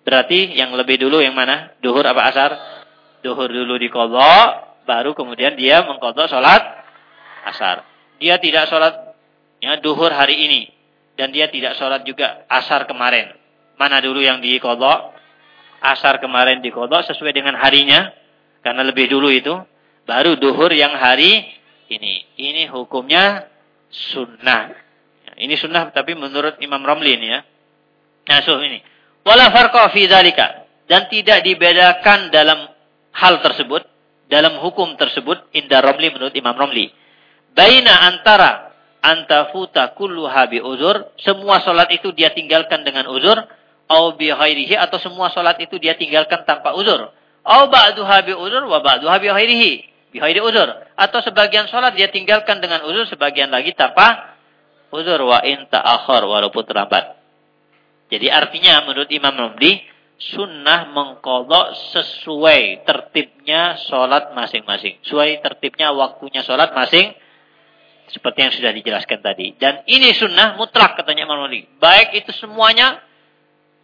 Berarti yang lebih dulu yang mana? Duhur apa asar? Duhur dulu dikodok, baru kemudian dia mengkodok sholat asar. Dia tidak sholat ya, duhur hari ini. Dan dia tidak sholat juga asar kemarin. Mana dulu yang dikodok? Asar kemarin dikodok sesuai dengan harinya. Karena lebih dulu itu. Baru duhur yang hari ini. Ini hukumnya sunnah. Ini sunnah tapi menurut Imam Ramli ini ya. Nah, so ini. Wala farqa fi dzalika dan tidak dibedakan dalam hal tersebut, dalam hukum tersebut inda Ramli menurut Imam Ramli. Baina antara antafuta kulluha bi uzur, semua salat itu dia tinggalkan dengan uzur, au bi ghairihi atau semua salat itu dia tinggalkan tanpa uzur. Au ba'duha bi uzur wa ba'duha bi ghairihi. Bi ghairi uzur. Atau sebagian salat dia tinggalkan dengan uzur, sebagian lagi tanpa uzur wa in ta'akhir walaupun terlambat. Jadi artinya menurut Imam Ramli sunnah mengkodok sesuai tertibnya sholat masing-masing. Sesuai tertibnya waktunya sholat masing seperti yang sudah dijelaskan tadi. Dan ini sunnah mutlak katanya Imam Ramli. Baik itu semuanya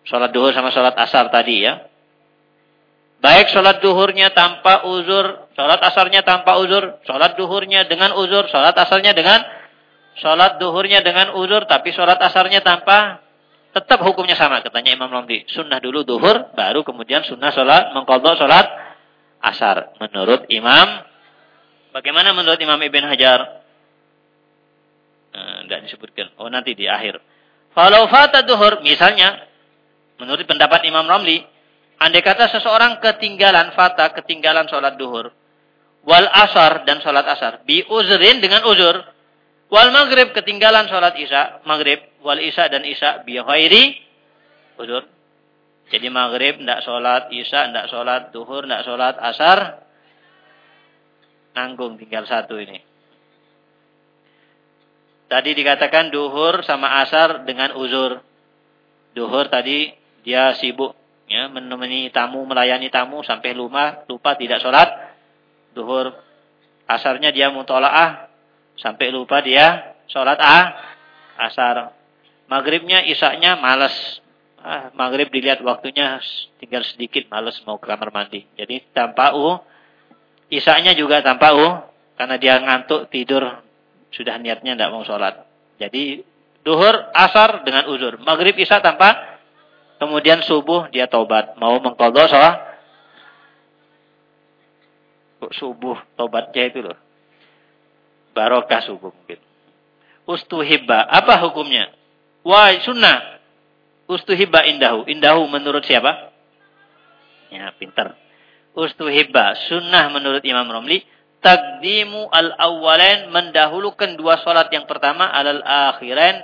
sholat duhur sama sholat asar tadi ya. Baik sholat duhurnya tanpa uzur, sholat asarnya tanpa uzur, sholat duhurnya dengan uzur, sholat asarnya dengan Sholat duhurnya dengan uzur, tapi sholat asarnya tanpa, tetap hukumnya sama, katanya Imam Romli. Sunnah dulu duhur, baru kemudian sunnah sholat, mengkodok sholat asar. Menurut Imam Bagaimana menurut Imam Ibn Hajar? Tidak eh, disebutkan. Oh nanti di akhir. Falau fata duhur, misalnya, menurut pendapat Imam Ramli, andai kata seseorang ketinggalan fata, ketinggalan sholat duhur, wal asar dan sholat asar, bi uzrin dengan uzur, wal maghrib ketinggalan sholat isya, maghrib, wal isya dan isya, bi khairi, uzur. Jadi maghrib tidak sholat, isya tidak sholat, duhur tidak sholat, asar, nanggung tinggal satu ini. Tadi dikatakan duhur sama asar dengan uzur. Duhur tadi dia sibuk ya menemani tamu, melayani tamu sampai lupa lupa tidak sholat. Duhur asarnya dia mutolaah sampai lupa dia sholat ah asar. Maghribnya isaknya malas. Ah, maghrib dilihat waktunya tinggal sedikit malas mau ke kamar mandi. Jadi tanpa u. Isaknya juga tanpa u. Karena dia ngantuk tidur sudah niatnya tidak mau sholat. Jadi duhur, asar dengan uzur. Maghrib, isya tanpa. Kemudian subuh dia taubat. Mau mengkodok sholat. Subuh taubatnya itu loh. Barokah subuh mungkin. Ustuhibba. Apa hukumnya? Wah sunnah. Ustuhibba indahu. Indahu menurut siapa? Ya pintar. Ustuhibba. Sunnah menurut Imam Romli takdimu al-awwalain mendahulukan dua solat yang pertama alal akhiran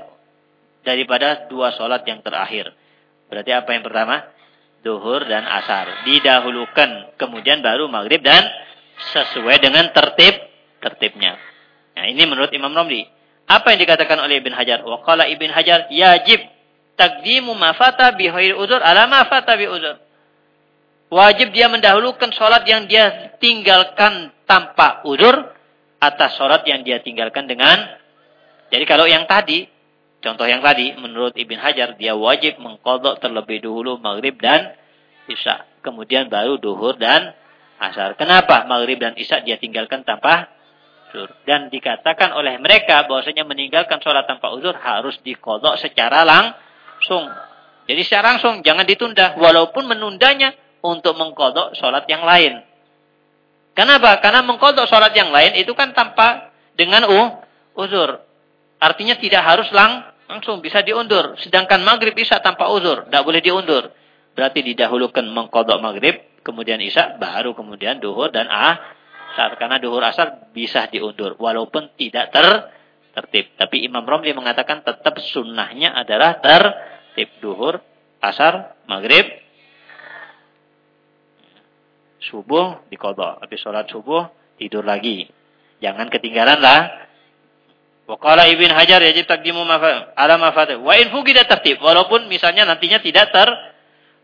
daripada dua solat yang terakhir. Berarti apa yang pertama? Duhur dan asar. Didahulukan. Kemudian baru maghrib dan sesuai dengan tertib tertibnya. Nah ini menurut Imam Romli. Apa yang dikatakan oleh Ibn Hajar? Waqala Ibn Hajar yajib takdimu mafata bi uzur ala mafata bi uzur. Wajib dia mendahulukan sholat yang dia tinggalkan tanpa uzur atas sholat yang dia tinggalkan dengan. Jadi kalau yang tadi, contoh yang tadi, menurut Ibn Hajar, dia wajib mengkodok terlebih dahulu maghrib dan isya. Kemudian baru duhur dan asar. Kenapa maghrib dan isya dia tinggalkan tanpa uzur? Dan dikatakan oleh mereka bahwasanya meninggalkan sholat tanpa uzur harus dikodok secara langsung. Jadi secara langsung, jangan ditunda. Walaupun menundanya untuk mengkodok sholat yang lain. Kenapa? Karena mengkodok sholat yang lain itu kan tanpa dengan uh, uzur. Artinya tidak harus lang, langsung bisa diundur. Sedangkan maghrib bisa tanpa uzur. Tidak boleh diundur. Berarti didahulukan mengkodok maghrib, kemudian isya, baru kemudian duhur dan asar. Karena duhur asar bisa diundur. Walaupun tidak ter tertib. Tapi Imam Romli mengatakan tetap sunnahnya adalah tertib. Duhur, asar, maghrib, subuh dikodok. Habis sholat subuh tidur lagi. Jangan ketinggalan lah. Wakala Ibn Hajar yajib takdimu ala mafat. Wa in fugida tertib. Walaupun misalnya nantinya tidak ter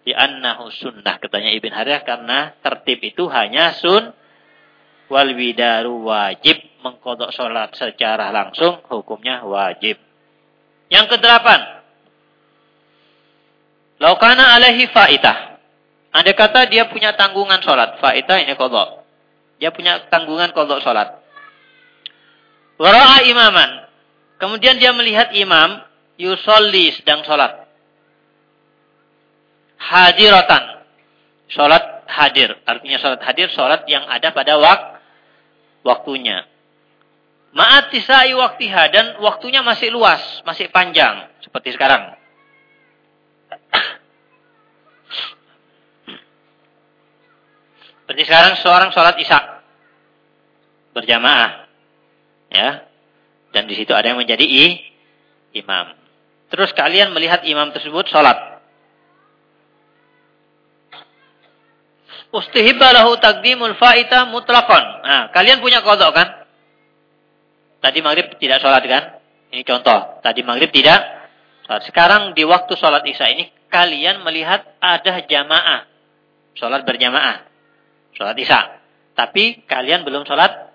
di annahu sunnah katanya Ibn Hajar karena tertib itu hanya sun wal widaru wajib mengkodok sholat secara langsung hukumnya wajib. Yang kedelapan, laukana alaihi faitah. Andai kata dia punya tanggungan sholat. Fa'ita ini kodok. Dia punya tanggungan kodok sholat. Wara'a imaman. Kemudian dia melihat imam. Yusolli sedang sholat. Hadiratan. Sholat hadir. Artinya sholat hadir. Sholat yang ada pada wak waktunya. Ma'at tisai waktiha. Dan waktunya masih luas. Masih panjang. Seperti sekarang. Seperti sekarang seorang sholat isya berjamaah, ya, dan di situ ada yang menjadi i, imam. Terus kalian melihat imam tersebut sholat. Ustihibba lahu takdimul fa'ita mutlakon. Nah, kalian punya kodok kan? Tadi maghrib tidak sholat kan? Ini contoh. Tadi maghrib tidak sholat. Sekarang di waktu sholat isya ini, kalian melihat ada jamaah. Sholat berjamaah sholat isya. Tapi kalian belum sholat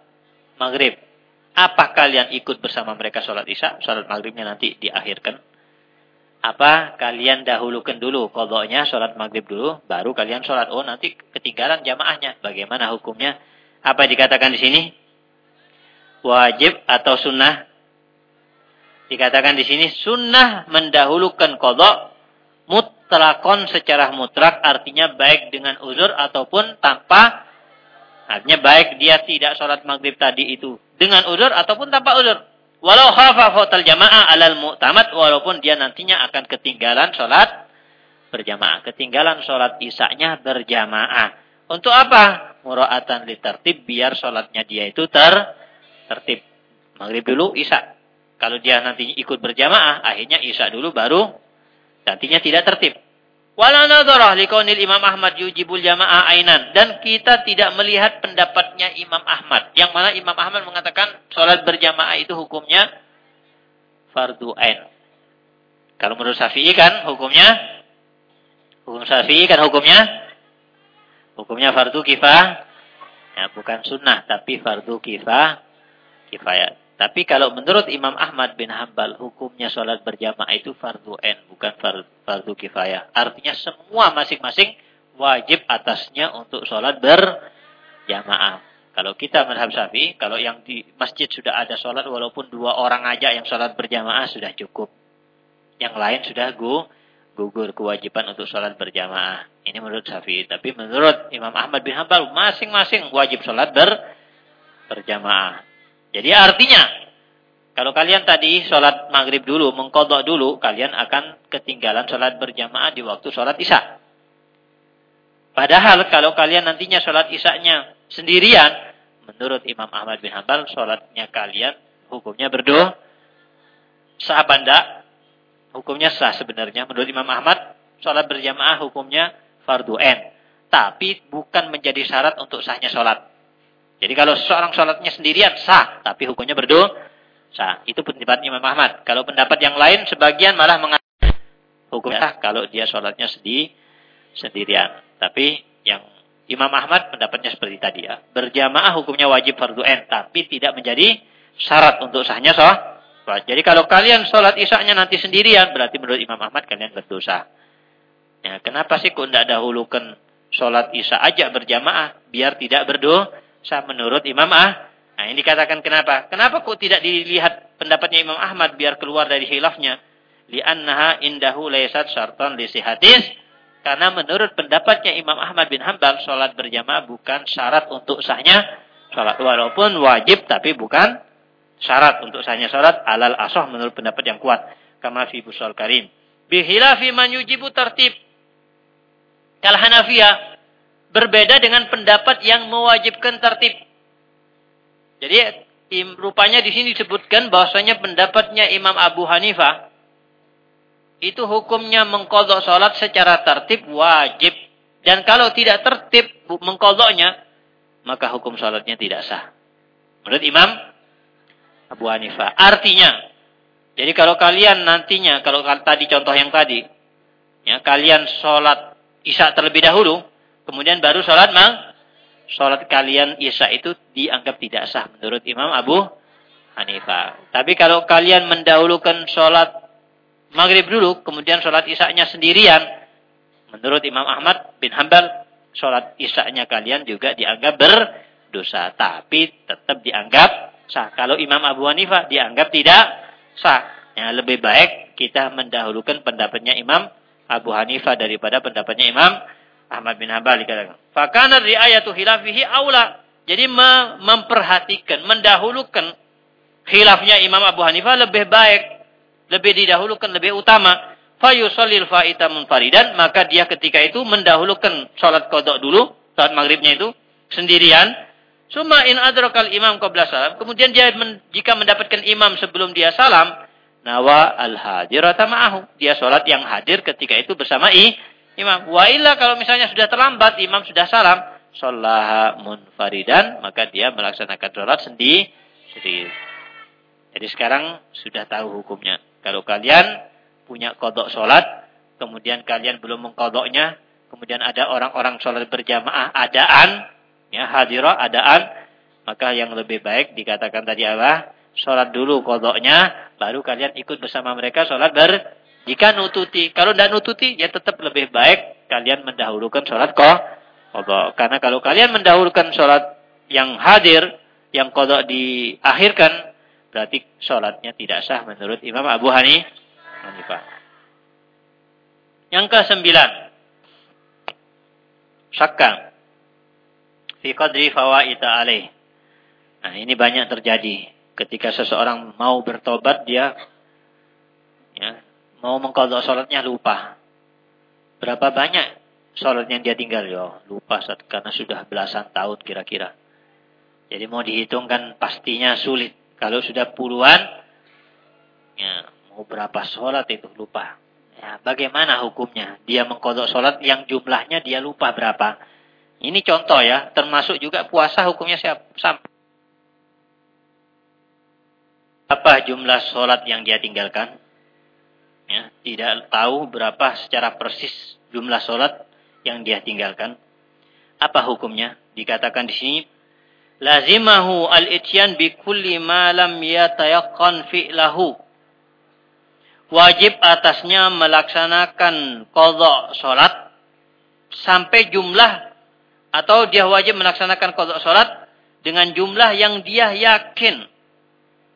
maghrib. Apa kalian ikut bersama mereka sholat isya? Sholat maghribnya nanti diakhirkan. Apa kalian dahulukan dulu kodoknya sholat maghrib dulu, baru kalian sholat. Oh nanti ketinggalan jamaahnya. Bagaimana hukumnya? Apa dikatakan di sini? Wajib atau sunnah? Dikatakan di sini sunnah mendahulukan kodok mutlakon secara mutlak artinya baik dengan uzur ataupun tanpa Artinya baik dia tidak sholat maghrib tadi itu dengan udur ataupun tanpa udur. Walau khafa hotel jamaah alal mu'tamad walaupun dia nantinya akan ketinggalan sholat berjamaah. Ketinggalan sholat isaknya berjamaah. Untuk apa? Mura'atan li tertib biar sholatnya dia itu ter tertib. Maghrib dulu isak. Kalau dia nanti ikut berjamaah, akhirnya isak dulu baru nantinya tidak tertib. Wala nadharah liqaunil Imam Ahmad yujibul jamaah ainan. Dan kita tidak melihat pendapatnya Imam Ahmad. Yang mana Imam Ahmad mengatakan sholat berjamaah itu hukumnya fardu ain. Kalau menurut Syafi'i kan hukumnya hukum Syafi'i kan hukumnya hukumnya fardu kifah. Ya, bukan sunnah tapi fardu kifah kifayah. Tapi kalau menurut Imam Ahmad bin Hambal, hukumnya sholat berjamaah itu fardu en, bukan fardu kifayah. Artinya semua masing-masing wajib atasnya untuk sholat berjamaah. Kalau kita madhab syafi'i, kalau yang di masjid sudah ada sholat, walaupun dua orang aja yang sholat berjamaah sudah cukup. Yang lain sudah gu, gugur kewajiban untuk sholat berjamaah. Ini menurut syafi'i. Tapi menurut Imam Ahmad bin Hambal, masing-masing wajib sholat ber, berjamaah. Jadi artinya, kalau kalian tadi sholat maghrib dulu, mengkodok dulu, kalian akan ketinggalan sholat berjamaah di waktu sholat isya. Padahal kalau kalian nantinya sholat isya-nya sendirian, menurut Imam Ahmad bin Hanbal, sholatnya kalian hukumnya berdoa. Sah banda, hukumnya sah sebenarnya. Menurut Imam Ahmad, sholat berjamaah hukumnya fardu. Tapi bukan menjadi syarat untuk sahnya sholat. Jadi kalau seorang sholatnya sendirian sah, tapi hukumnya berdosa. Itu pendapat Imam Ahmad. Kalau pendapat yang lain, sebagian malah mengatakan hukumnya sah kalau dia sholatnya sedih sendirian. Tapi yang Imam Ahmad pendapatnya seperti tadi ya. Berjamaah hukumnya wajib fardu en, tapi tidak menjadi syarat untuk sahnya sholat. Jadi kalau kalian sholat isaknya nanti sendirian, berarti menurut Imam Ahmad kalian berdosa. Ya, kenapa sih kok tidak dahulukan sholat isya aja berjamaah biar tidak berdosa? Sah menurut Imam Ah. Nah, ini dikatakan kenapa? Kenapa kok tidak dilihat pendapatnya Imam Ahmad biar keluar dari khilafnya? Li'annaha indahu laysat syartan li sihatis. Karena menurut pendapatnya Imam Ahmad bin Hambal, sholat berjamaah bukan syarat untuk sahnya sholat. Walaupun wajib, tapi bukan syarat untuk sahnya sholat alal asoh menurut pendapat yang kuat. Kama fi busol karim. Bihilafi man yujibu tertib. Kal Hanafiyah berbeda dengan pendapat yang mewajibkan tertib. Jadi rupanya di sini disebutkan bahwasanya pendapatnya Imam Abu Hanifah itu hukumnya mengkodok sholat secara tertib wajib. Dan kalau tidak tertib mengkodoknya, maka hukum sholatnya tidak sah. Menurut Imam Abu Hanifah. Artinya, jadi kalau kalian nantinya, kalau tadi contoh yang tadi, ya kalian sholat isya terlebih dahulu, Kemudian baru sholat mang. Sholat kalian isya itu dianggap tidak sah menurut Imam Abu Hanifah. Tapi kalau kalian mendahulukan sholat maghrib dulu, kemudian sholat isya-nya sendirian, menurut Imam Ahmad bin Hambal, sholat isya-nya kalian juga dianggap berdosa. Tapi tetap dianggap sah. Kalau Imam Abu Hanifah dianggap tidak sah. Ya, lebih baik kita mendahulukan pendapatnya Imam Abu Hanifah daripada pendapatnya Imam Ahmad bin Hambal dikatakan. Fakana riayatu khilafihi aula. Jadi memperhatikan, mendahulukan khilafnya Imam Abu Hanifah lebih baik, lebih didahulukan, lebih utama. Fayusallil fa'ita munfaridan, maka dia ketika itu mendahulukan sholat kodok dulu, saat maghribnya itu, sendirian. Suma in adrakal imam qabla salam. Kemudian dia men, jika mendapatkan imam sebelum dia salam, nawa al-hadirata ma'ahu. Dia sholat yang hadir ketika itu bersama i, imam. Wa illa kalau misalnya sudah terlambat, imam sudah salam, shollaha munfaridan, maka dia melaksanakan sholat sendiri. Jadi sekarang sudah tahu hukumnya. Kalau kalian punya kodok sholat, kemudian kalian belum mengkodoknya, kemudian ada orang-orang sholat berjamaah, adaan, ya hadirah, adaan, maka yang lebih baik dikatakan tadi apa? Sholat dulu kodoknya, baru kalian ikut bersama mereka sholat ber jika nututi, kalau tidak nututi, ya tetap lebih baik kalian mendahulukan sholat kodok. Karena kalau kalian mendahulukan sholat yang hadir, yang kodok diakhirkan, berarti sholatnya tidak sah menurut Imam Abu Hanifah. Yang ke sembilan, syakka fi qadri fawaita alaih. Nah, ini banyak terjadi ketika seseorang mau bertobat dia ya, mau mengkodok sholatnya lupa. Berapa banyak sholat yang dia tinggal? Yo, lupa karena sudah belasan tahun kira-kira. Jadi mau dihitung kan pastinya sulit. Kalau sudah puluhan, ya, mau berapa sholat itu lupa. Ya, bagaimana hukumnya? Dia mengkodok sholat yang jumlahnya dia lupa berapa. Ini contoh ya, termasuk juga puasa hukumnya siapa? Sampai apa jumlah sholat yang dia tinggalkan. Ya, tidak tahu berapa secara persis jumlah sholat yang dia tinggalkan. Apa hukumnya? Dikatakan di sini, lazimahu al-ityan bi kulli ma lam yatayaqqan fi'lahu. Wajib atasnya melaksanakan kodok sholat sampai jumlah atau dia wajib melaksanakan kodok sholat dengan jumlah yang dia yakin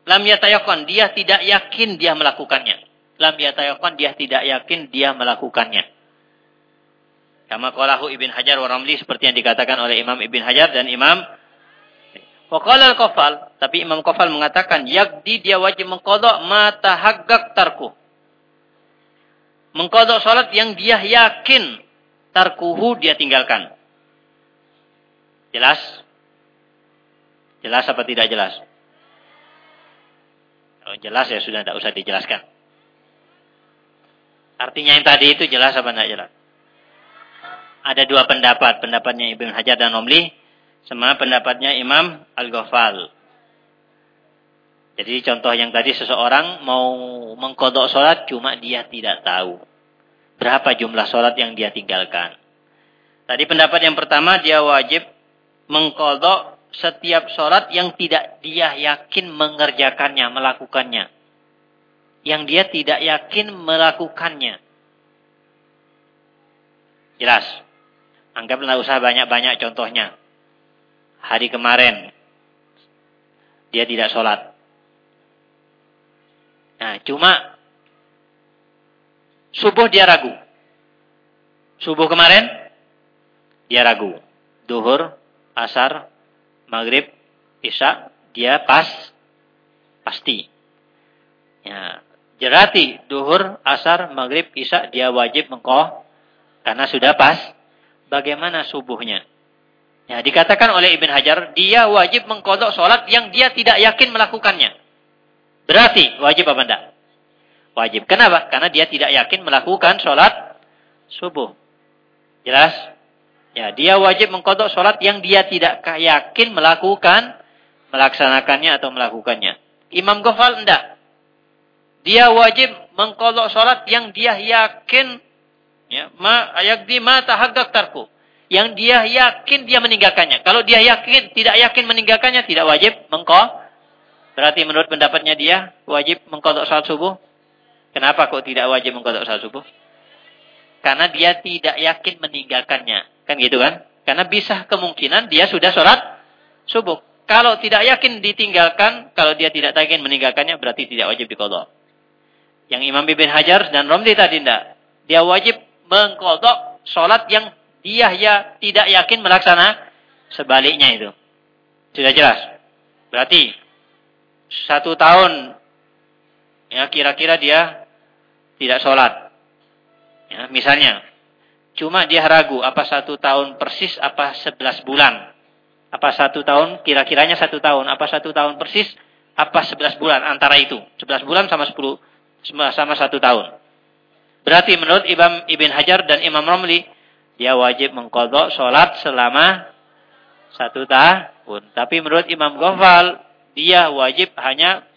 Lam yatayakon, dia tidak yakin dia melakukannya. Lam yatayakon, dia tidak yakin dia melakukannya. Kama qalahu Ibn Hajar wa Ramli seperti yang dikatakan oleh Imam Ibn Hajar dan Imam Waqala al-Qafal, tapi Imam Qafal mengatakan yakdi dia wajib mengkodok mata haggak tarku. Mengkodok salat yang dia yakin tarkuhu dia tinggalkan. Jelas? Jelas apa tidak jelas? Oh, jelas ya sudah tidak usah dijelaskan. Artinya yang tadi itu jelas apa tidak jelas? Ada dua pendapat. Pendapatnya Ibn Hajar dan Omli. Sama pendapatnya Imam Al-Ghafal. Jadi contoh yang tadi seseorang mau mengkodok sholat cuma dia tidak tahu. Berapa jumlah sholat yang dia tinggalkan. Tadi pendapat yang pertama dia wajib mengkodok setiap sholat yang tidak dia yakin mengerjakannya, melakukannya. Yang dia tidak yakin melakukannya. Jelas. Anggaplah usah banyak-banyak contohnya. Hari kemarin, dia tidak sholat. Nah, cuma subuh dia ragu. Subuh kemarin, dia ragu. Duhur, asar, maghrib, isya, dia pas, pasti. Ya, jerati, duhur, asar, maghrib, isya, dia wajib mengkoh, karena sudah pas. Bagaimana subuhnya? Ya, dikatakan oleh Ibn Hajar, dia wajib mengkodok sholat yang dia tidak yakin melakukannya. Berarti, wajib apa enggak? Wajib. Kenapa? Karena dia tidak yakin melakukan sholat subuh. Jelas? Ya, dia wajib mengkodok sholat yang dia tidak yakin melakukan, melaksanakannya atau melakukannya. Imam Ghafal enggak. Dia wajib mengkodok sholat yang dia yakin, ya, ma ayakdi ma tahaggak tarku. Yang dia yakin dia meninggalkannya. Kalau dia yakin, tidak yakin meninggalkannya, tidak wajib mengkodok. Berarti menurut pendapatnya dia wajib mengkodok sholat subuh. Kenapa kok tidak wajib mengkodok sholat subuh? Karena dia tidak yakin meninggalkannya. Kan gitu kan? Karena bisa kemungkinan dia sudah sholat subuh. Kalau tidak yakin ditinggalkan, kalau dia tidak yakin meninggalkannya, berarti tidak wajib dikodok. Yang Imam Ibn Hajar dan Romli tadi tidak. Dia wajib mengkodok sholat yang dia ya tidak yakin melaksana sebaliknya itu. Sudah jelas? Berarti satu tahun ya kira-kira dia tidak sholat. Ya, misalnya Cuma dia ragu apa satu tahun persis apa sebelas bulan. Apa satu tahun kira-kiranya satu tahun. Apa satu tahun persis apa sebelas bulan antara itu. Sebelas bulan sama sepuluh sama satu tahun. Berarti menurut Imam Ibn Hajar dan Imam Romli dia wajib mengkodok sholat selama satu tahun. Tapi menurut Imam Ghafal dia wajib hanya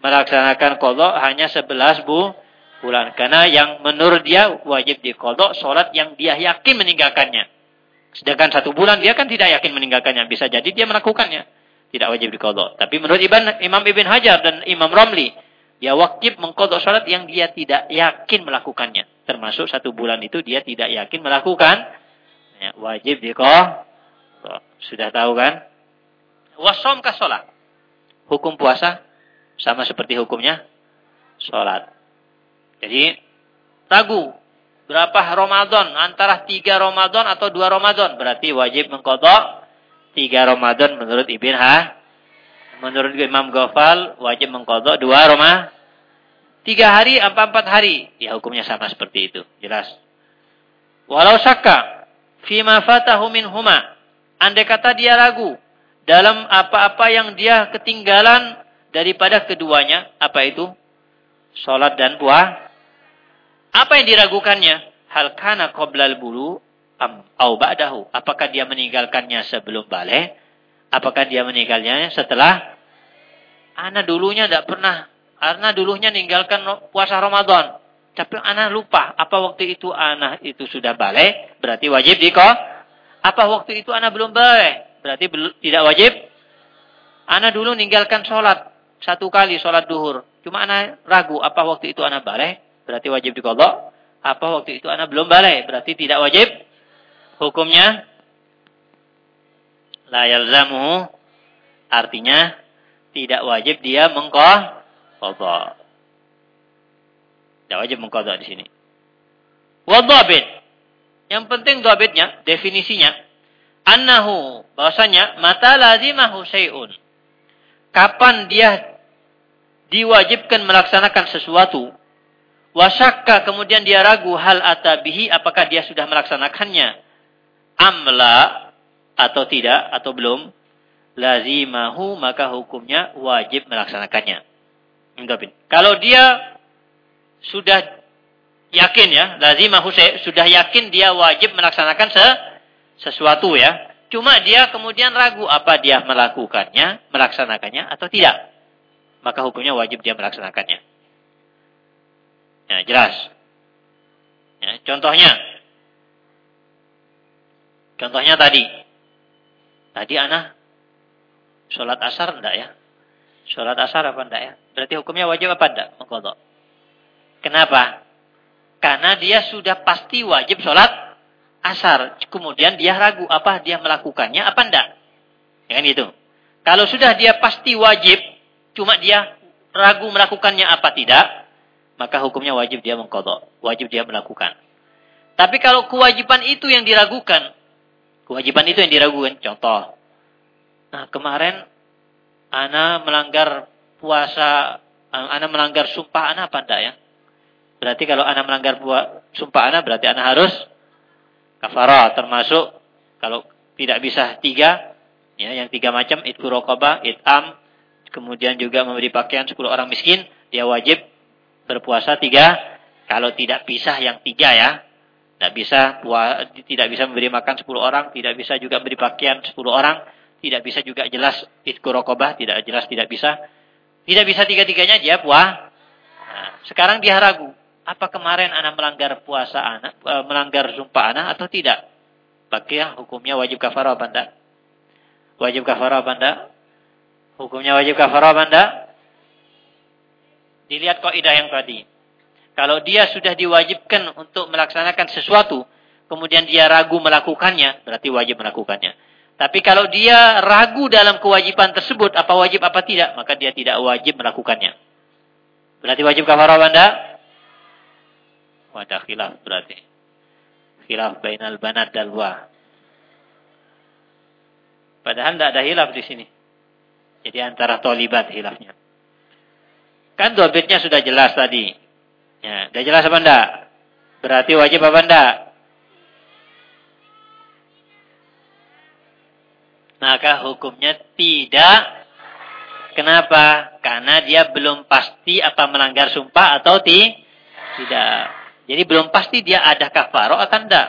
melaksanakan kodok hanya sebelas bu bulan. Karena yang menurut dia wajib dikodok sholat yang dia yakin meninggalkannya. Sedangkan satu bulan dia kan tidak yakin meninggalkannya. Bisa jadi dia melakukannya. Tidak wajib dikodok. Tapi menurut Imam Ibn Hajar dan Imam Romli. Dia wajib mengkodok sholat yang dia tidak yakin melakukannya. Termasuk satu bulan itu dia tidak yakin melakukan. Ya, wajib dikodok. Sudah tahu kan? Wasom ke sholat. Hukum puasa sama seperti hukumnya sholat. Jadi ragu berapa Ramadan antara tiga Ramadan atau dua Ramadan berarti wajib mengkodok tiga Ramadan menurut Ibn Ha. Menurut Imam Ghafal wajib mengkodok dua Roma. Tiga hari apa empat hari. Ya hukumnya sama seperti itu. Jelas. Walau syakka. Fima fatahu min huma. Andai kata dia ragu. Dalam apa-apa yang dia ketinggalan daripada keduanya. Apa itu? Sholat dan buah. Apa yang diragukannya? Hal kana qoblal bulu am au ba'dahu. Apakah dia meninggalkannya sebelum balik? Apakah dia meninggalnya setelah? Ana dulunya tidak pernah. Karena dulunya meninggalkan puasa Ramadan. Tapi anak lupa. Apa waktu itu anak itu sudah balik? Berarti wajib di kok. Apa waktu itu anak belum balik? Berarti tidak wajib. Anak dulu meninggalkan sholat. Satu kali sholat duhur. Cuma anak ragu. Apa waktu itu anak balik? Berarti wajib dikodok. Apa waktu itu anak belum balik? Berarti tidak wajib hukumnya la yalzamu artinya tidak wajib dia mengqadha. Tidak wajib mengqadha di sini. Wa Yang penting dhabitnya, definisinya annahu bahwasanya mata lazimahu syai'un. Kapan dia diwajibkan melaksanakan sesuatu wasyakka kemudian dia ragu hal atabihi apakah dia sudah melaksanakannya amla atau tidak atau belum lazimahu maka hukumnya wajib melaksanakannya. Kalau dia sudah yakin ya, lazimahu sudah yakin dia wajib melaksanakan se sesuatu ya. Cuma dia kemudian ragu apa dia melakukannya, melaksanakannya atau tidak. Maka hukumnya wajib dia melaksanakannya. Ya, jelas. Ya, contohnya, Contohnya tadi. Tadi anak sholat asar enggak ya? Sholat asar apa enggak ya? Berarti hukumnya wajib apa enggak? Mengkodok. Kenapa? Karena dia sudah pasti wajib sholat asar. Kemudian dia ragu apa dia melakukannya apa enggak. Ya kan itu. Kalau sudah dia pasti wajib, cuma dia ragu melakukannya apa tidak, maka hukumnya wajib dia mengkodok. Wajib dia melakukan. Tapi kalau kewajiban itu yang diragukan, Kewajiban itu yang diragukan. Contoh. Nah, kemarin Ana melanggar puasa, Ana melanggar sumpah Ana apa enggak ya? Berarti kalau Ana melanggar sumpah Ana, berarti Ana harus kafarah. Termasuk kalau tidak bisa tiga, ya, yang tiga macam, itku rokobah, itam, kemudian juga memberi pakaian sepuluh orang miskin, dia wajib berpuasa tiga. Kalau tidak pisah yang tiga ya, tidak bisa tidak bisa memberi makan 10 orang, tidak bisa juga beri pakaian 10 orang, tidak bisa juga jelas itku rokobah, tidak jelas tidak bisa. Tidak bisa tiga-tiganya dia puah. Nah, sekarang dia ragu, apa kemarin anak melanggar puasa anak, e, melanggar sumpah anak atau tidak? Bagi hukumnya wajib kafarah apa enggak? Wajib kafarah apa enggak? Hukumnya wajib kafarah apa enggak? Dilihat kaidah yang tadi. Kalau dia sudah diwajibkan untuk melaksanakan sesuatu, kemudian dia ragu melakukannya, berarti wajib melakukannya. Tapi kalau dia ragu dalam kewajiban tersebut, apa wajib apa tidak, maka dia tidak wajib melakukannya. Berarti wajib kafarah anda? Wadah khilaf berarti. Khilaf bainal banat dan wa. Padahal tidak ada hilaf di sini. Jadi antara tolibat hilafnya. Kan dobitnya sudah jelas tadi. Ya, udah jelas apa enggak? Berarti wajib apa enggak? Maka hukumnya tidak. Kenapa? Karena dia belum pasti apa melanggar sumpah atau ti? tidak. Jadi belum pasti dia ada kafaroh akan enggak.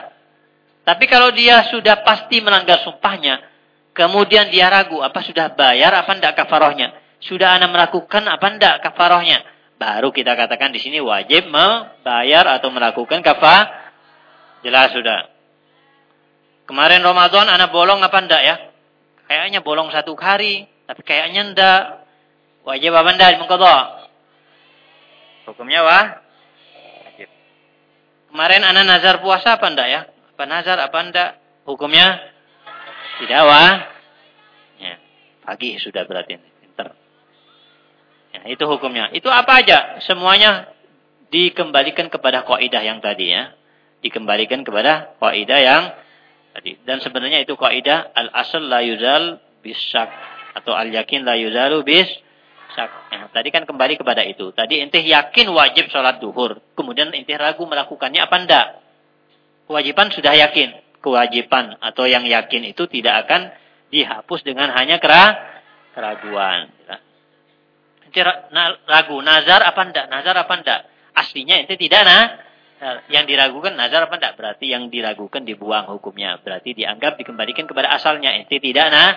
Tapi kalau dia sudah pasti melanggar sumpahnya, kemudian dia ragu apa sudah bayar apa enggak kafarohnya? Sudah anak melakukan apa enggak kafarohnya? baru kita katakan di sini wajib membayar atau melakukan kafah. Jelas sudah. Kemarin Ramadan anak bolong apa ndak ya? Kayaknya bolong satu hari, tapi kayaknya ndak. Wajib apa ndak mengkodok? Hukumnya wah? Wajib. Kemarin anak nazar puasa apa ndak ya? Apa nazar apa ndak? Hukumnya tidak wah? Ya, pagi sudah berarti. Ya, itu hukumnya. Itu apa aja? Semuanya dikembalikan kepada kaidah yang tadi ya. Dikembalikan kepada kaidah yang Tadi. Dan sebenarnya itu kaidah al asal la yuzal bisyak atau al yakin la yuzalu bis syak. Nah, tadi kan kembali kepada itu. Tadi intih yakin wajib sholat duhur. Kemudian intih ragu melakukannya apa enggak. Kewajiban sudah yakin. Kewajiban atau yang yakin itu tidak akan dihapus dengan hanya kera, keraguan. Intih ragu, nazar apa enggak? Nazar apa enggak? Aslinya intih tidak nah. Yang diragukan nazar apa enggak? Berarti yang diragukan dibuang hukumnya. Berarti dianggap dikembalikan kepada asalnya. Intih tidak nah.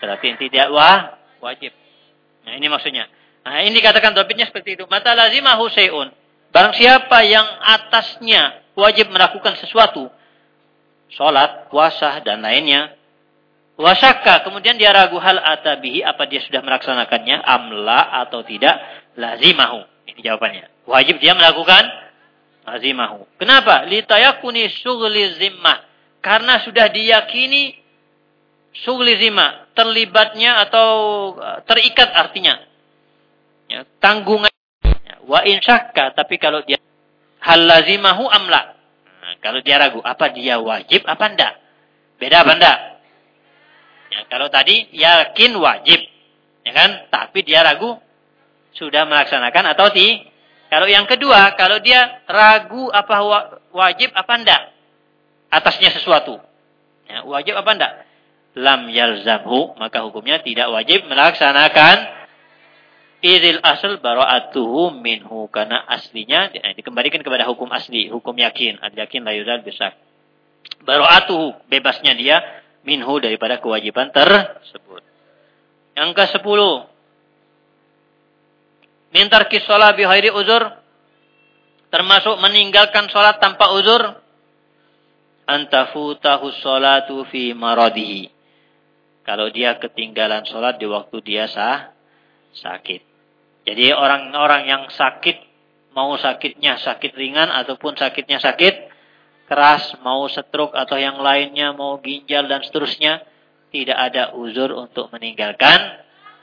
Berarti intih tidak wah, wajib. Nah, ini maksudnya. Nah, ini dikatakan dobitnya seperti itu. Mata lazimahu syai'un. Barang siapa yang atasnya wajib melakukan sesuatu. Sholat, puasa, dan lainnya. Wasaka, kemudian dia ragu hal atabihi, apa dia sudah melaksanakannya, amla atau tidak, lazimahu. Ini jawabannya. Wajib dia melakukan lazimahu. Kenapa? Litayakuni sugli zimmah. Karena sudah diyakini sugli zimmah terlibatnya atau uh, terikat artinya. Ya, tanggungan. Ya, wa insyakka, tapi kalau dia hal lazimahu amla. Nah, kalau dia ragu, apa dia wajib apa enggak? Beda apa enggak? Ya, kalau tadi yakin wajib, ya kan? Tapi dia ragu sudah melaksanakan atau tidak. Kalau yang kedua, kalau dia ragu apa wajib apa enggak atasnya sesuatu. Ya, wajib apa enggak? lam yalzamhu maka hukumnya tidak wajib melaksanakan idil asal bara'atuhu minhu karena aslinya eh, dikembalikan kepada hukum asli hukum yakin ad yakin la yuzal bisa bara'atuhu bebasnya dia minhu daripada kewajiban tersebut yang ke sepuluh mintar kisolah bihairi uzur termasuk meninggalkan sholat tanpa uzur antafutahu sholatu fi maradihi kalau dia ketinggalan sholat di waktu dia sah, sakit. Jadi orang-orang yang sakit, mau sakitnya sakit ringan ataupun sakitnya sakit keras, mau stroke atau yang lainnya, mau ginjal dan seterusnya, tidak ada uzur untuk meninggalkan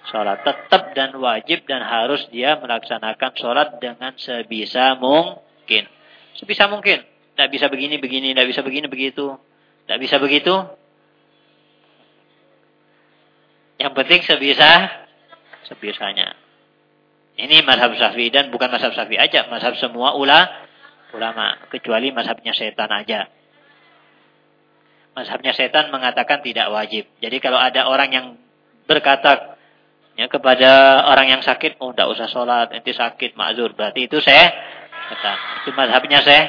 sholat. Tetap dan wajib dan harus dia melaksanakan sholat dengan sebisa mungkin. Sebisa mungkin. Tidak bisa begini, begini, tidak bisa begini, begitu. Tidak bisa begitu, yang penting sebisa sebisanya. Ini mazhab Syafi'i dan bukan mazhab Syafi'i aja, mazhab semua ula, ulama, kecuali mazhabnya setan aja. Mazhabnya setan mengatakan tidak wajib. Jadi kalau ada orang yang berkata ya, kepada orang yang sakit, oh tidak usah sholat, nanti sakit, makzur. Berarti itu saya setan. Itu mazhabnya saya.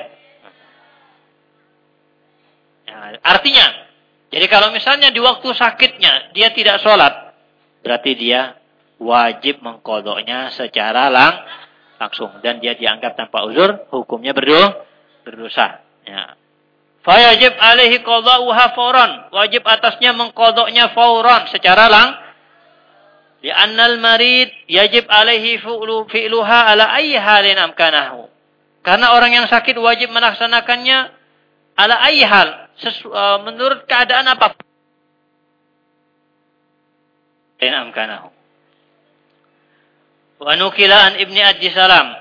Ya, artinya, jadi kalau misalnya di waktu sakitnya dia tidak sholat, berarti dia wajib mengkodoknya secara lang langsung dan dia dianggap tanpa uzur, hukumnya berdosa. Ya. Fayajib alaihi qada'uha fauran. Wajib atasnya mengkodoknya fauran secara lang. Annal marid yajib alaihi fi'luha ala ayyi halin amkanahu. Karena orang yang sakit wajib melaksanakannya ala ayyi hal sesu, uh, menurut keadaan apa in amkanahu. Wa nukila an ibni abdi salam.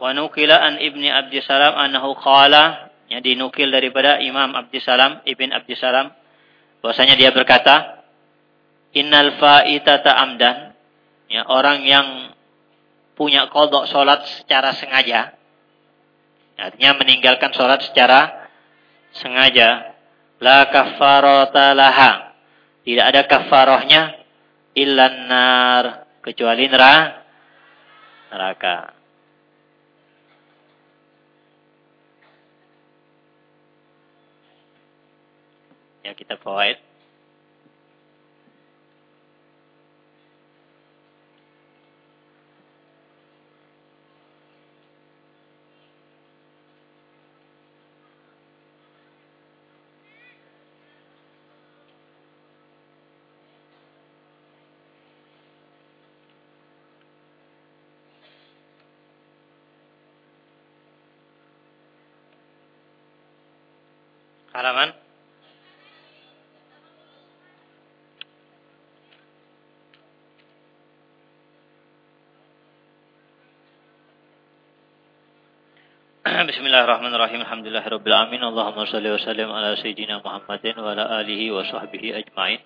Wa nukila an ibni abdi salam annahu qala yang dinukil daripada Imam Abdi Salam Ibn Abdi Salam bahwasanya dia berkata innal fa'itata amdan. Ya orang yang punya kodok sholat secara sengaja. Artinya meninggalkan sholat secara sengaja. La kafarata laha. Tidak ada kafarahnya illan nar kecuali neraka. Ya kita fawaid halaman Bismillahirrahmanirrahim. Alhamdulillahirabbil alamin. Allahumma shalli wa sallim ala sayyidina Muhammadin wa ala alihi wa sahbihi ajmain.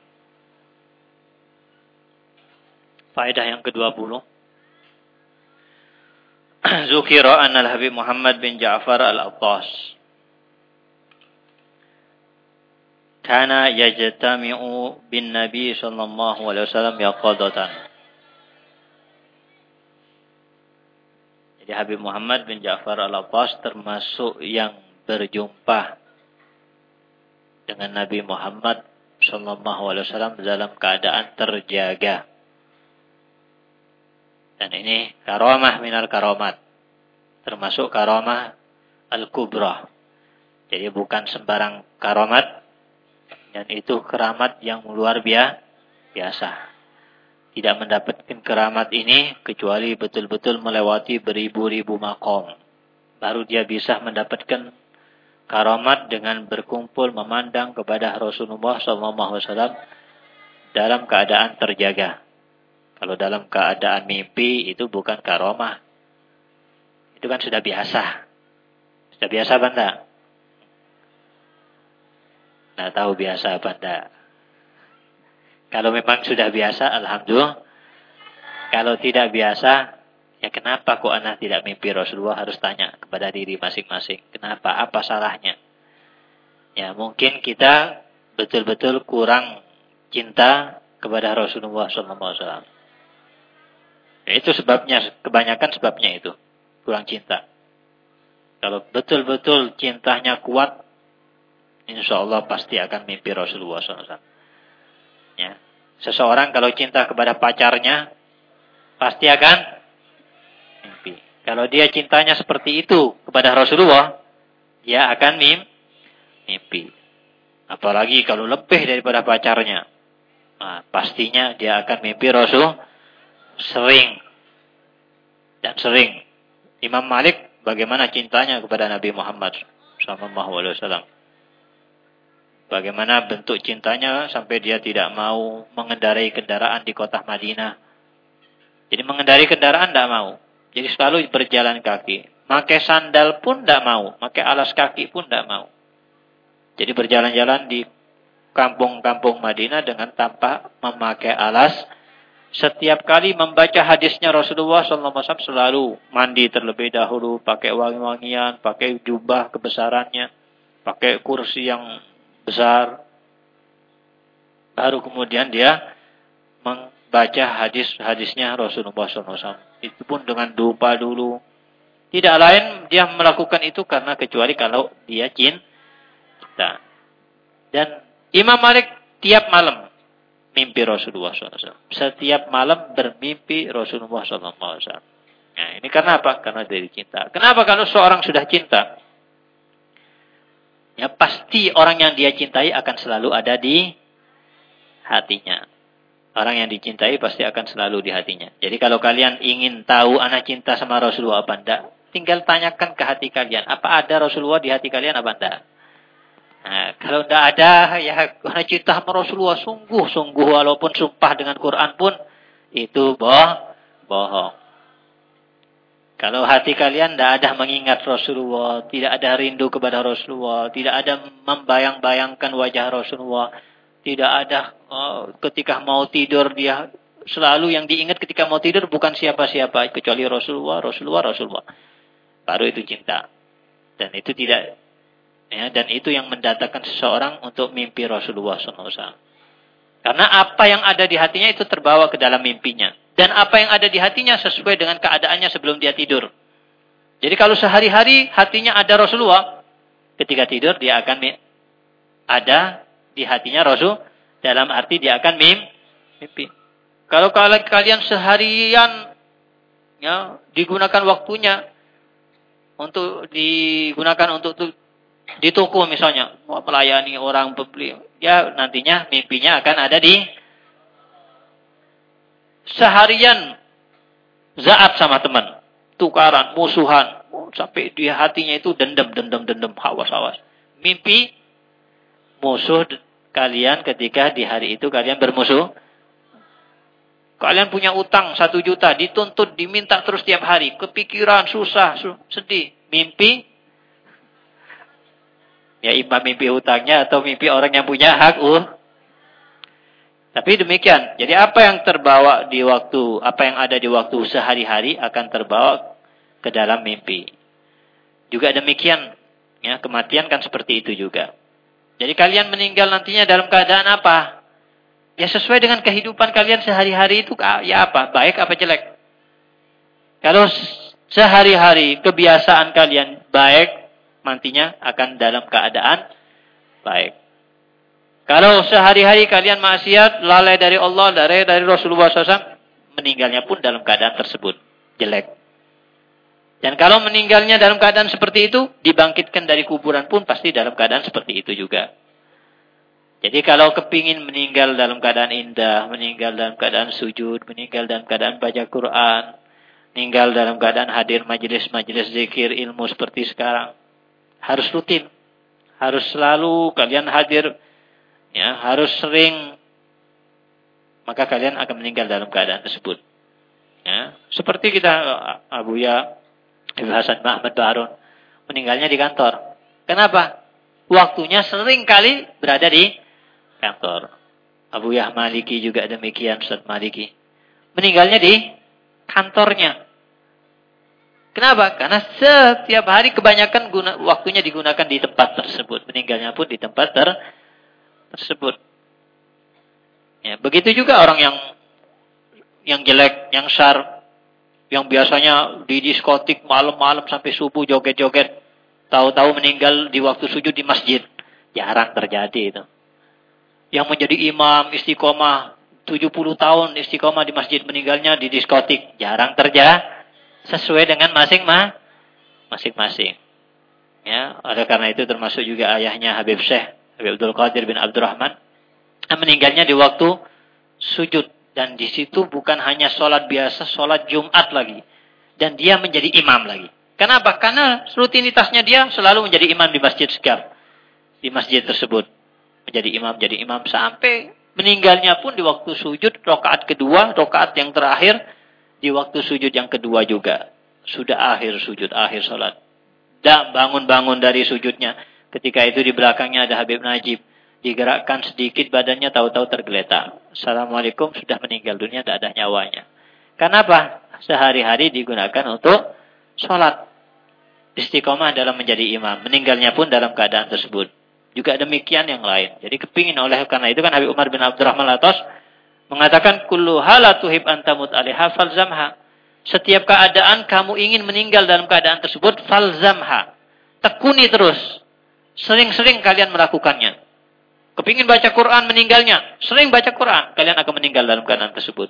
Faedah yang ke-20. Zukira anna al-Habib Muhammad bin Ja'far al-Attas kana yajtami'u bin Nabi sallallahu alaihi wasallam yaqadatan. Jadi Habib Muhammad bin Ja'far al-Abbas termasuk yang berjumpa dengan Nabi Muhammad sallallahu alaihi wasallam dalam keadaan terjaga. Dan ini karamah minal karomat. Termasuk karamah al-kubra. Jadi bukan sembarang karomat. Dan itu keramat yang luar biasa tidak mendapatkan keramat ini kecuali betul-betul melewati beribu-ribu makom. Baru dia bisa mendapatkan karamat dengan berkumpul memandang kepada Rasulullah SAW dalam keadaan terjaga. Kalau dalam keadaan mimpi itu bukan karomah. Itu kan sudah biasa. Sudah biasa banda? Nah tahu biasa banda. Kalau memang sudah biasa, Alhamdulillah. Kalau tidak biasa, ya kenapa kok anak tidak mimpi Rasulullah harus tanya kepada diri masing-masing. Kenapa? Apa salahnya? Ya mungkin kita betul-betul kurang cinta kepada Rasulullah SAW. Ya, itu sebabnya, kebanyakan sebabnya itu. Kurang cinta. Kalau betul-betul cintanya kuat, insya Allah pasti akan mimpi Rasulullah SAW. Ya. Seseorang kalau cinta kepada pacarnya, pasti akan mimpi. Kalau dia cintanya seperti itu kepada Rasulullah, dia akan mim mimpi. Apalagi kalau lebih daripada pacarnya. Nah, pastinya dia akan mimpi Rasul sering. Dan sering. Imam Malik bagaimana cintanya kepada Nabi Muhammad wasallam. Bagaimana bentuk cintanya sampai dia tidak mau mengendarai kendaraan di kota Madinah. Jadi mengendarai kendaraan tidak mau. Jadi selalu berjalan kaki. Pakai sandal pun tidak mau. Pakai alas kaki pun tidak mau. Jadi berjalan-jalan di kampung-kampung Madinah dengan tanpa memakai alas. Setiap kali membaca hadisnya Rasulullah SAW selalu mandi terlebih dahulu. Pakai wangi-wangian, pakai jubah kebesarannya. Pakai kursi yang besar. Baru kemudian dia membaca hadis-hadisnya Rasulullah SAW. Itu pun dengan dupa dulu. Tidak lain dia melakukan itu karena kecuali kalau dia cinta. Dan Imam Malik tiap malam mimpi Rasulullah SAW. Setiap malam bermimpi Rasulullah SAW. Nah, ini karena apa? Karena dari cinta. Kenapa kalau seorang sudah cinta? Ya pasti orang yang dia cintai akan selalu ada di hatinya. Orang yang dicintai pasti akan selalu di hatinya. Jadi kalau kalian ingin tahu anak cinta sama Rasulullah apa enggak, tinggal tanyakan ke hati kalian. Apa ada Rasulullah di hati kalian apa enggak? Nah, kalau enggak ada, ya anak cinta sama Rasulullah sungguh-sungguh walaupun sumpah dengan Quran pun itu boh, bohong. Kalau hati kalian tidak ada mengingat Rasulullah, tidak ada rindu kepada Rasulullah, tidak ada membayang-bayangkan wajah Rasulullah, tidak ada oh, ketika mau tidur dia selalu yang diingat ketika mau tidur bukan siapa-siapa kecuali Rasulullah, Rasulullah, Rasulullah. Baru itu cinta. Dan itu tidak ya, dan itu yang mendatangkan seseorang untuk mimpi Rasulullah SAW. Karena apa yang ada di hatinya itu terbawa ke dalam mimpinya dan apa yang ada di hatinya sesuai dengan keadaannya sebelum dia tidur. Jadi kalau sehari-hari hatinya ada Rasulullah, ketika tidur dia akan ada di hatinya Rasul dalam arti dia akan mimpi. Kalau kalian seharian ya digunakan waktunya untuk digunakan untuk di toko misalnya melayani orang pembeli, ya nantinya mimpinya akan ada di seharian zaat sama teman, tukaran, musuhan, sampai di hatinya itu dendam, dendam, dendam, hawas, hawas. Mimpi musuh kalian ketika di hari itu kalian bermusuh. Kalian punya utang satu juta, dituntut, diminta terus tiap hari. Kepikiran, susah, sedih. Mimpi Ya imam mimpi hutangnya atau mimpi orang yang punya hak uh. Tapi demikian. Jadi apa yang terbawa di waktu, apa yang ada di waktu sehari-hari akan terbawa ke dalam mimpi. Juga demikian. Ya, kematian kan seperti itu juga. Jadi kalian meninggal nantinya dalam keadaan apa? Ya sesuai dengan kehidupan kalian sehari-hari itu ya apa? Baik apa jelek? Kalau sehari-hari kebiasaan kalian baik, nantinya akan dalam keadaan baik. Kalau sehari-hari kalian maksiat, lalai dari Allah, lalai dari Rasulullah SAW, meninggalnya pun dalam keadaan tersebut jelek. Dan kalau meninggalnya dalam keadaan seperti itu, dibangkitkan dari kuburan pun pasti dalam keadaan seperti itu juga. Jadi kalau kepingin meninggal dalam keadaan indah, meninggal dalam keadaan sujud, meninggal dalam keadaan baca Quran, meninggal dalam keadaan hadir majelis-majelis zikir ilmu seperti sekarang, harus rutin. Harus selalu kalian hadir, ya harus sering, maka kalian akan meninggal dalam keadaan tersebut. Ya, seperti kita Abu Ya Habib Hasan Mahmud Barun meninggalnya di kantor. Kenapa? Waktunya sering kali berada di kantor. Abu Yah Maliki juga demikian Ustaz Maliki. Meninggalnya di kantornya. Kenapa? Karena setiap hari kebanyakan guna, waktunya digunakan di tempat tersebut. Meninggalnya pun di tempat ter, tersebut. Ya, begitu juga orang yang yang jelek, yang syar, yang biasanya di diskotik malam-malam sampai subuh joget-joget, tahu-tahu meninggal di waktu sujud di masjid. Jarang terjadi itu. Yang menjadi imam istiqomah 70 tahun istiqomah di masjid meninggalnya di diskotik. Jarang terjadi. Sesuai dengan masing-masing. Masing-masing. Ya, oleh karena itu termasuk juga ayahnya Habib Syekh, Habib Abdul Qadir bin Abdurrahman. Meninggalnya di waktu sujud dan di situ bukan hanya sholat biasa, sholat Jumat lagi. Dan dia menjadi imam lagi. Kenapa? Karena rutinitasnya dia selalu menjadi imam di masjid sekian. Di masjid tersebut. Menjadi imam, jadi imam. Sampai meninggalnya pun di waktu sujud, rokaat kedua, rokaat yang terakhir. Di waktu sujud yang kedua juga. Sudah akhir sujud, akhir sholat. Dan bangun-bangun dari sujudnya. Ketika itu di belakangnya ada Habib Najib digerakkan sedikit badannya tahu-tahu tergeletak. Assalamualaikum sudah meninggal dunia tidak ada nyawanya. Kenapa? Sehari-hari digunakan untuk sholat. Istiqomah dalam menjadi imam. Meninggalnya pun dalam keadaan tersebut. Juga demikian yang lain. Jadi kepingin oleh karena itu kan Habib Umar bin Abdurrahman Latos mengatakan kullu halatuhib antamut alaiha falzamha. Setiap keadaan kamu ingin meninggal dalam keadaan tersebut falzamha. Tekuni terus. Sering-sering kalian melakukannya. Kepingin baca Quran meninggalnya. Sering baca Quran. Kalian akan meninggal dalam keadaan tersebut.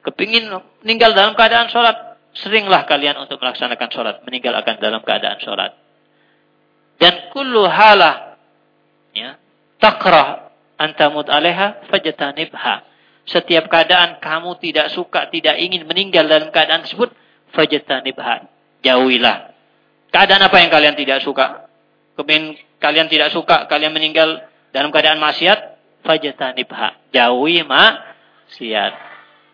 Kepingin meninggal dalam keadaan sholat. Seringlah kalian untuk melaksanakan sholat. Meninggal akan dalam keadaan sholat. Dan kullu halah. Ya, takrah antamut aleha fajatanibha. Setiap keadaan kamu tidak suka, tidak ingin meninggal dalam keadaan tersebut. Fajatanibha. Jauhilah. Keadaan apa yang kalian tidak suka? Kepingin kalian tidak suka, kalian meninggal dalam keadaan maksiat, fajatanibha. Jauhi maksiat.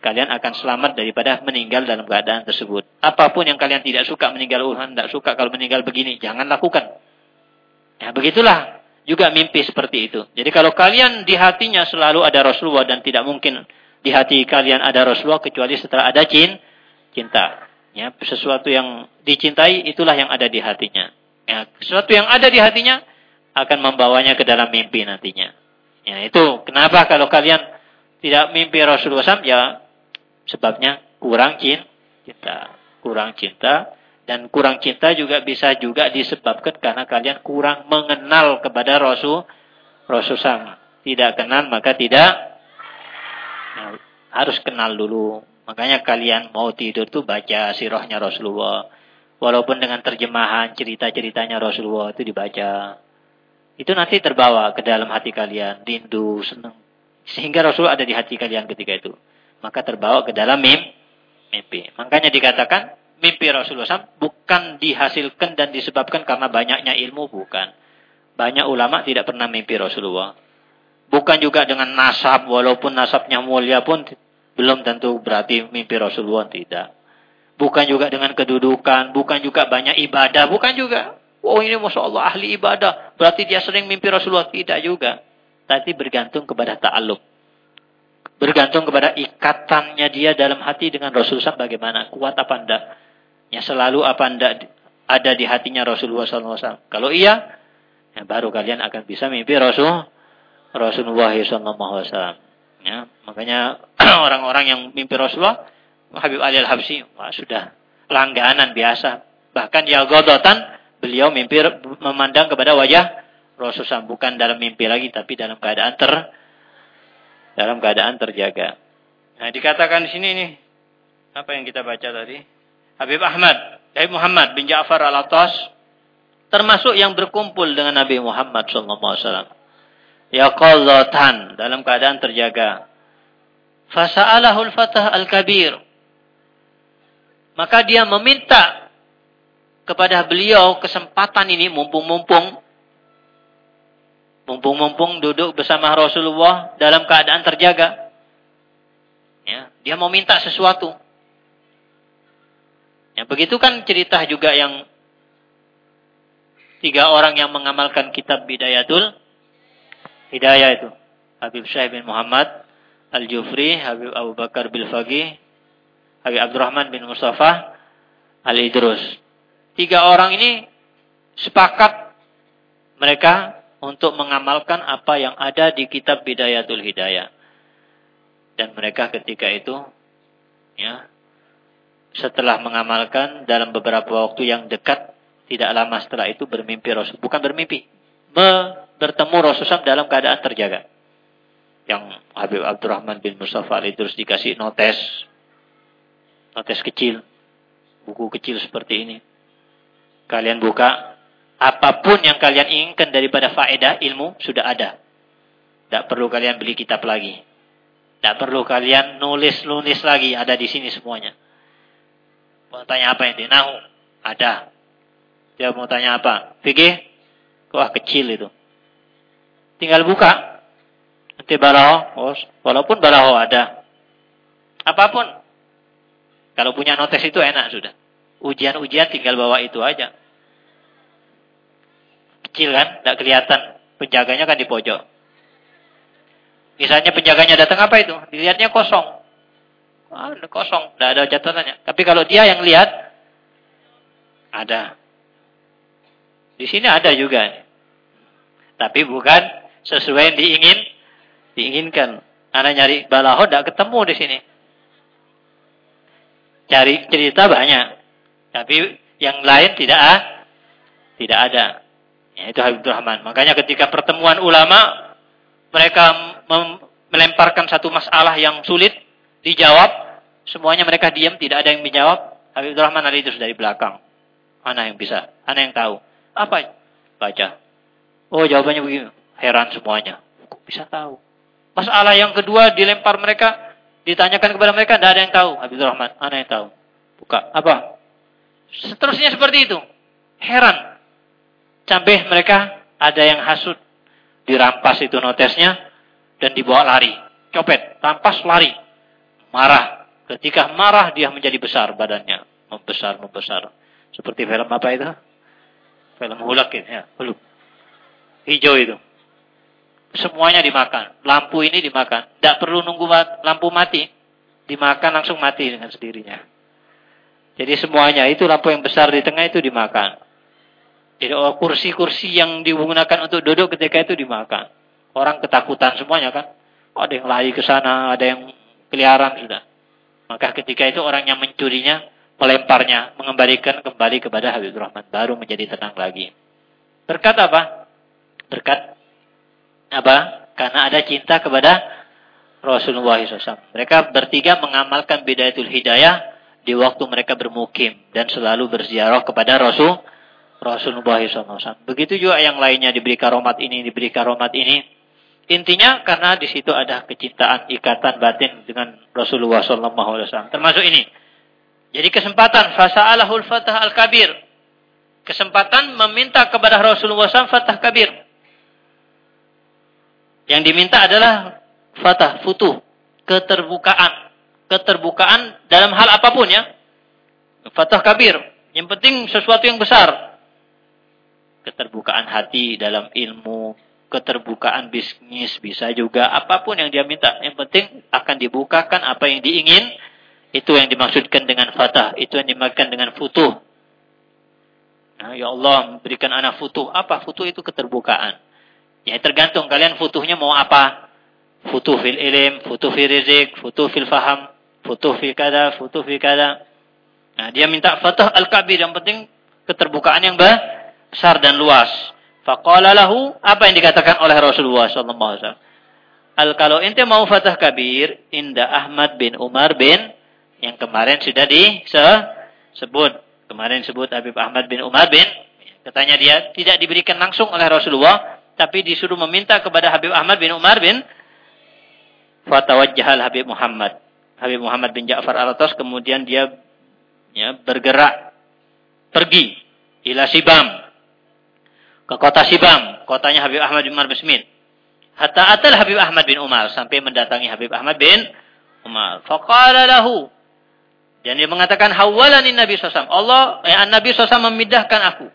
Kalian akan selamat daripada meninggal dalam keadaan tersebut. Apa pun yang kalian tidak suka meninggal, Tuhan tidak suka kalau meninggal begini, jangan lakukan. Ya, begitulah juga mimpi seperti itu. Jadi kalau kalian di hatinya selalu ada Rasulullah dan tidak mungkin di hati kalian ada Rasulullah kecuali setelah ada cin, cinta. Ya, sesuatu yang dicintai itulah yang ada di hatinya. Ya, sesuatu yang ada di hatinya akan membawanya ke dalam mimpi nantinya. Ya, itu kenapa kalau kalian tidak mimpi Rasulullah SAW ya sebabnya kurang cinta, kurang cinta dan kurang cinta juga bisa juga disebabkan karena kalian kurang mengenal kepada Rasul Rasul SAW. Tidak kenal maka tidak ya, harus kenal dulu. Makanya kalian mau tidur tuh baca sirahnya Rasulullah. Walaupun dengan terjemahan cerita-ceritanya Rasulullah itu dibaca. Itu nanti terbawa ke dalam hati kalian, rindu, senang. Sehingga Rasul ada di hati kalian ketika itu. Maka terbawa ke dalam mimpi. Makanya dikatakan mimpi Rasulullah SAW bukan dihasilkan dan disebabkan karena banyaknya ilmu, bukan. Banyak ulama tidak pernah mimpi Rasulullah. Bukan juga dengan nasab, walaupun nasabnya mulia pun belum tentu berarti mimpi Rasulullah, tidak. Bukan juga dengan kedudukan, bukan juga banyak ibadah, bukan juga. Oh ini Masya Allah ahli ibadah. Berarti dia sering mimpi Rasulullah. Tidak juga. Tapi bergantung kepada ta'aluk. Bergantung kepada ikatannya dia dalam hati dengan Rasulullah bagaimana. Kuat apa enggak. Ya selalu apa enggak ada di hatinya Rasulullah SAW. Kalau iya, ya baru kalian akan bisa mimpi Rasul Rasulullah SAW. Ya, makanya orang-orang yang mimpi Rasulullah, Habib Ali Al-Habsi, sudah langganan biasa. Bahkan ya godotan, beliau mimpi memandang kepada wajah Rasulullah. Bukan dalam mimpi lagi, tapi dalam keadaan ter dalam keadaan terjaga. Nah, dikatakan di sini nih, apa yang kita baca tadi? Habib Ahmad, Habib Muhammad bin Ja'far al-Atas, termasuk yang berkumpul dengan Nabi Muhammad SAW yaqallatan dalam keadaan terjaga. Fasa'alahul fatah al-kabir. Maka dia meminta kepada beliau kesempatan ini mumpung-mumpung mumpung-mumpung duduk bersama Rasulullah dalam keadaan terjaga. Ya, dia mau minta sesuatu. Ya, begitu kan cerita juga yang tiga orang yang mengamalkan kitab Bidayatul Hidayah itu. Habib Syekh bin Muhammad Al-Jufri, Habib Abu Bakar bin Fagih, Habib Abdurrahman bin Mustafa Al-Idrus. Tiga orang ini sepakat mereka untuk mengamalkan apa yang ada di kitab Bidayatul Hidayah. Dan mereka ketika itu ya setelah mengamalkan dalam beberapa waktu yang dekat tidak lama setelah itu bermimpi Rasul bukan bermimpi bertemu Rasulullah dalam keadaan terjaga. Yang Habib Abdurrahman bin Mustafa Ali terus dikasih notes. Notes kecil. Buku kecil seperti ini. Kalian buka. Apa pun yang kalian inginkan daripada faedah ilmu sudah ada. Tidak perlu kalian beli kitab lagi. Tidak perlu kalian nulis-nulis lagi. Ada di sini semuanya. Mau tanya apa ini? Nahu. Ada. Dia mau tanya apa? Fikih? Wah kecil itu. Tinggal buka. Nanti balaho, oh, walaupun balaho ada. Apa pun. Kalau punya notes itu enak sudah. Ujian-ujian tinggal bawa itu aja. Kecil kan, tidak kelihatan. Penjaganya kan di pojok. Misalnya penjaganya datang apa itu? Dilihatnya kosong. Ah, kosong, tidak ada catatannya. Tapi kalau dia yang lihat, ada. Di sini ada juga. Tapi bukan sesuai yang diingin diinginkan. Anak nyari balaho tidak ketemu di sini. Cari cerita banyak, tapi yang lain tidak ah, tidak ada. Ya, itu Habibur Rahman. Makanya ketika pertemuan ulama mereka melemparkan satu masalah yang sulit dijawab, semuanya mereka diam, tidak ada yang menjawab. Habibur Rahman ada itu dari belakang. Mana yang bisa? Mana yang tahu? Apa? Baca. Oh, jawabannya begini. Heran semuanya. Kok bisa tahu? Masalah yang kedua dilempar mereka, ditanyakan kepada mereka, tidak ada yang tahu. Habibur Rahman, mana yang tahu? Buka. Apa? Seterusnya seperti itu. Heran. Sampai mereka ada yang hasut. Dirampas itu notesnya dan dibawa lari. Copet, rampas, lari. Marah. Ketika marah dia menjadi besar badannya. Membesar, membesar. Seperti film apa itu? Film hulak ya, huluk. Hijau itu semuanya dimakan. Lampu ini dimakan. Tidak perlu nunggu lampu mati. Dimakan langsung mati dengan sendirinya. Jadi semuanya itu lampu yang besar di tengah itu dimakan. Jadi oh, kursi-kursi yang digunakan untuk duduk ketika itu dimakan. Orang ketakutan semuanya kan. Oh, ada yang lari ke sana, ada yang keliaran sudah. Maka ketika itu orang yang mencurinya, melemparnya, mengembalikan kembali kepada Habib Rahman. Baru menjadi tenang lagi. Berkat apa? Berkat apa? Karena ada cinta kepada Rasulullah SAW. Mereka bertiga mengamalkan bidayatul hidayah di waktu mereka bermukim dan selalu berziarah kepada Rasul Rasulullah SAW. Begitu juga yang lainnya diberi karomat ini, diberi karomat ini. Intinya karena di situ ada kecintaan, ikatan batin dengan Rasulullah SAW. Termasuk ini. Jadi kesempatan fasa'alahul fatah al-kabir. Kesempatan meminta kepada Rasulullah SAW fatah kabir. Yang diminta adalah fatah, futuh, keterbukaan. Keterbukaan dalam hal apa pun ya. Fatah kabir. Yang penting sesuatu yang besar. keterbukaan hati dalam ilmu, keterbukaan bisnis bisa juga apa pun yang dia minta. Yang penting akan dibukakan apa yang diingin. Itu yang dimaksudkan dengan fatah, itu yang dimaksudkan dengan futuh. Nah, ya Allah berikan anak futuh. Apa futuh itu keterbukaan? Ya tergantung kalian futuhnya mau apa. Futuh fil ilim, futuh fil rizik, futuh fil faham, futuh fil kada, futuh fil kada. Nah, dia minta fatah al-kabir. Yang penting keterbukaan yang besar dan luas. Faqala lahu, apa yang dikatakan oleh Rasulullah SAW? Al kalau ente mau fatah kabir, inda Ahmad bin Umar bin yang kemarin sudah disebut. Kemarin sebut Habib Ahmad bin Umar bin katanya dia tidak diberikan langsung oleh Rasulullah, tapi disuruh meminta kepada Habib Ahmad bin Umar bin fatawajjahal Habib Muhammad. Habib Muhammad bin Ja'far al-Atas kemudian dia ya, bergerak pergi ila Sibam ke kota Sibam, kotanya Habib Ahmad bin Umar bin Smith. Hatta atal Habib Ahmad bin Umar sampai mendatangi Habib Ahmad bin Umar. Faqala lahu dan dia mengatakan hawalani Nabi SAW. Allah, eh, Nabi SAW memindahkan aku.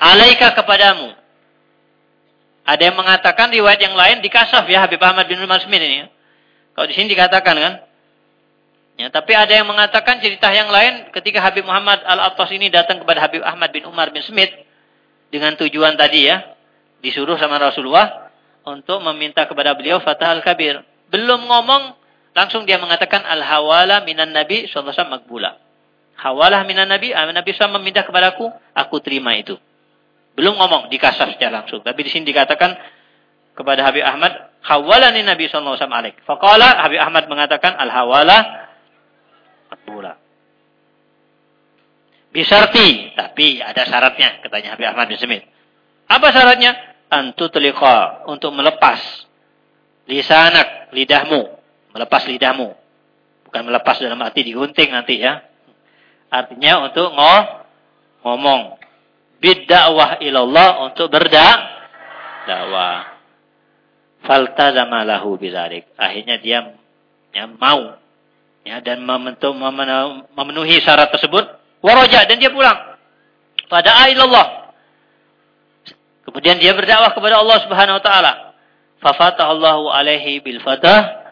Alaika kepadamu. Ada yang mengatakan riwayat yang lain dikasaf ya Habib Ahmad bin Umar Smith ini. Kalau di sini dikatakan kan, Ya, tapi ada yang mengatakan cerita yang lain ketika Habib Muhammad Al-Attas ini datang kepada Habib Ahmad bin Umar bin Smith dengan tujuan tadi ya, disuruh sama Rasulullah untuk meminta kepada beliau Fatah Al-Kabir. Belum ngomong, langsung dia mengatakan Al-Hawala minan Nabi sallallahu alaihi makbula. Hawalah minan Nabi, ah, Nabi SAW meminta kepadaku, aku terima itu. Belum ngomong, dikasar secara langsung. Tapi di sini dikatakan kepada Habib Ahmad, Hawalani Nabi sallallahu alaihi wasallam Habib Ahmad mengatakan Al-Hawala makbula. Bisarti, tapi ada syaratnya, katanya Habib Ahmad bin Semit. Apa syaratnya? Antu telika, untuk melepas lisanak, lidahmu. Melepas lidahmu. Bukan melepas dalam arti digunting nanti ya. Artinya untuk ngo ngomong. Bidda'wah ilallah untuk berdakwah. Faltazama lahu bidzalik. Akhirnya dia ya, mau ya dan memenuhi syarat tersebut. Waraja dan dia pulang. Pada Allah kemudian dia berdakwah kepada Allah Subhanahu wa taala. Fatahallahu alaihi bil fatah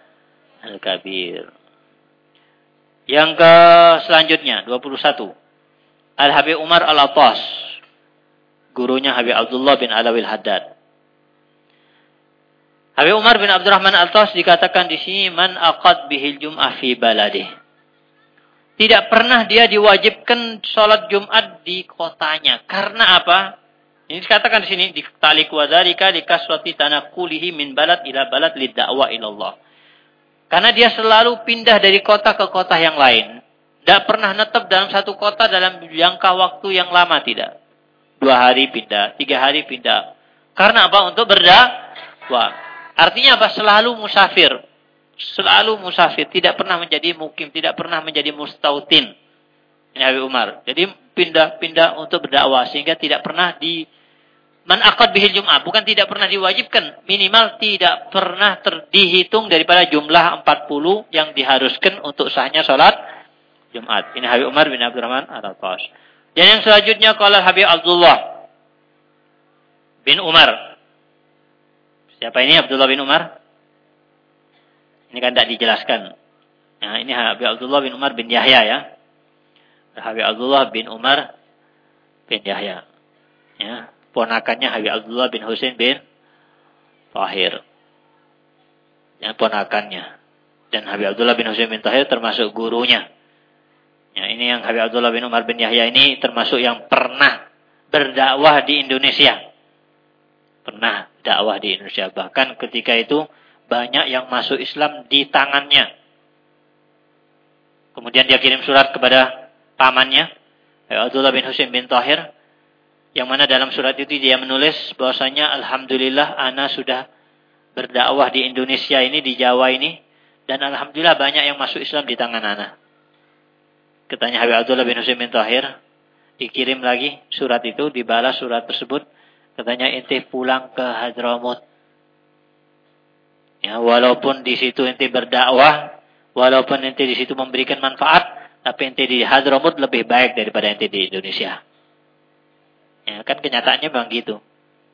al kabir yang ke selanjutnya 21 Al Habib Umar Al Attas gurunya Habib Abdullah bin Alawil Haddad Habib Umar bin Abdurrahman Al-Tas dikatakan di sini man aqad bihil jum'ah fi baladih. Tidak pernah dia diwajibkan sholat Jumat di kotanya. Karena apa? Ini dikatakan di sini di talik wadarika di kaswati kulihi min balad ila balad lid da'wa ilallah. Karena dia selalu pindah dari kota ke kota yang lain. Tidak pernah netap dalam satu kota dalam jangka waktu yang lama tidak. Dua hari pindah, tiga hari pindah. Karena apa? Untuk berdakwah. Artinya apa? Selalu musafir. Selalu musafir. Tidak pernah menjadi mukim. Tidak pernah menjadi mustautin. Ini Habib Umar. Jadi pindah-pindah untuk berdakwah. Sehingga tidak pernah di... Man akad bihil Jum'ah. Bukan tidak pernah diwajibkan. Minimal tidak pernah terdihitung daripada jumlah 40 yang diharuskan untuk sahnya sholat Jumat. Ini Habib Umar bin Abdurrahman al-Tash. Dan yang selanjutnya kalau Habib Abdullah bin Umar Siapa ini Abdullah bin Umar? Ini kan tidak dijelaskan. Nah, ini Habib Abdullah bin Umar bin Yahya ya. Habib Abdullah bin Umar bin Yahya. Ya, ponakannya Habib Abdullah bin Husain bin Tahir. Ya, ponakannya. Dan Habib Abdullah bin Husain bin Tahir termasuk gurunya. Ya, ini yang Habib Abdullah bin Umar bin Yahya ini termasuk yang pernah berdakwah di Indonesia. Pernah dakwah di Indonesia. Bahkan ketika itu banyak yang masuk Islam di tangannya. Kemudian dia kirim surat kepada pamannya, Abdullah bin Husain bin Tahir, yang mana dalam surat itu dia menulis bahwasanya Alhamdulillah Ana sudah berdakwah di Indonesia ini, di Jawa ini, dan Alhamdulillah banyak yang masuk Islam di tangan Ana. Ketanya Habib Abdullah bin Husain bin Tahir, dikirim lagi surat itu, dibalas surat tersebut, Katanya ente pulang ke Hadramut. Ya, walaupun di situ ente berdakwah, walaupun ente di situ memberikan manfaat, tapi ente di Hadramut lebih baik daripada ente di Indonesia. Ya, kan kenyataannya memang gitu.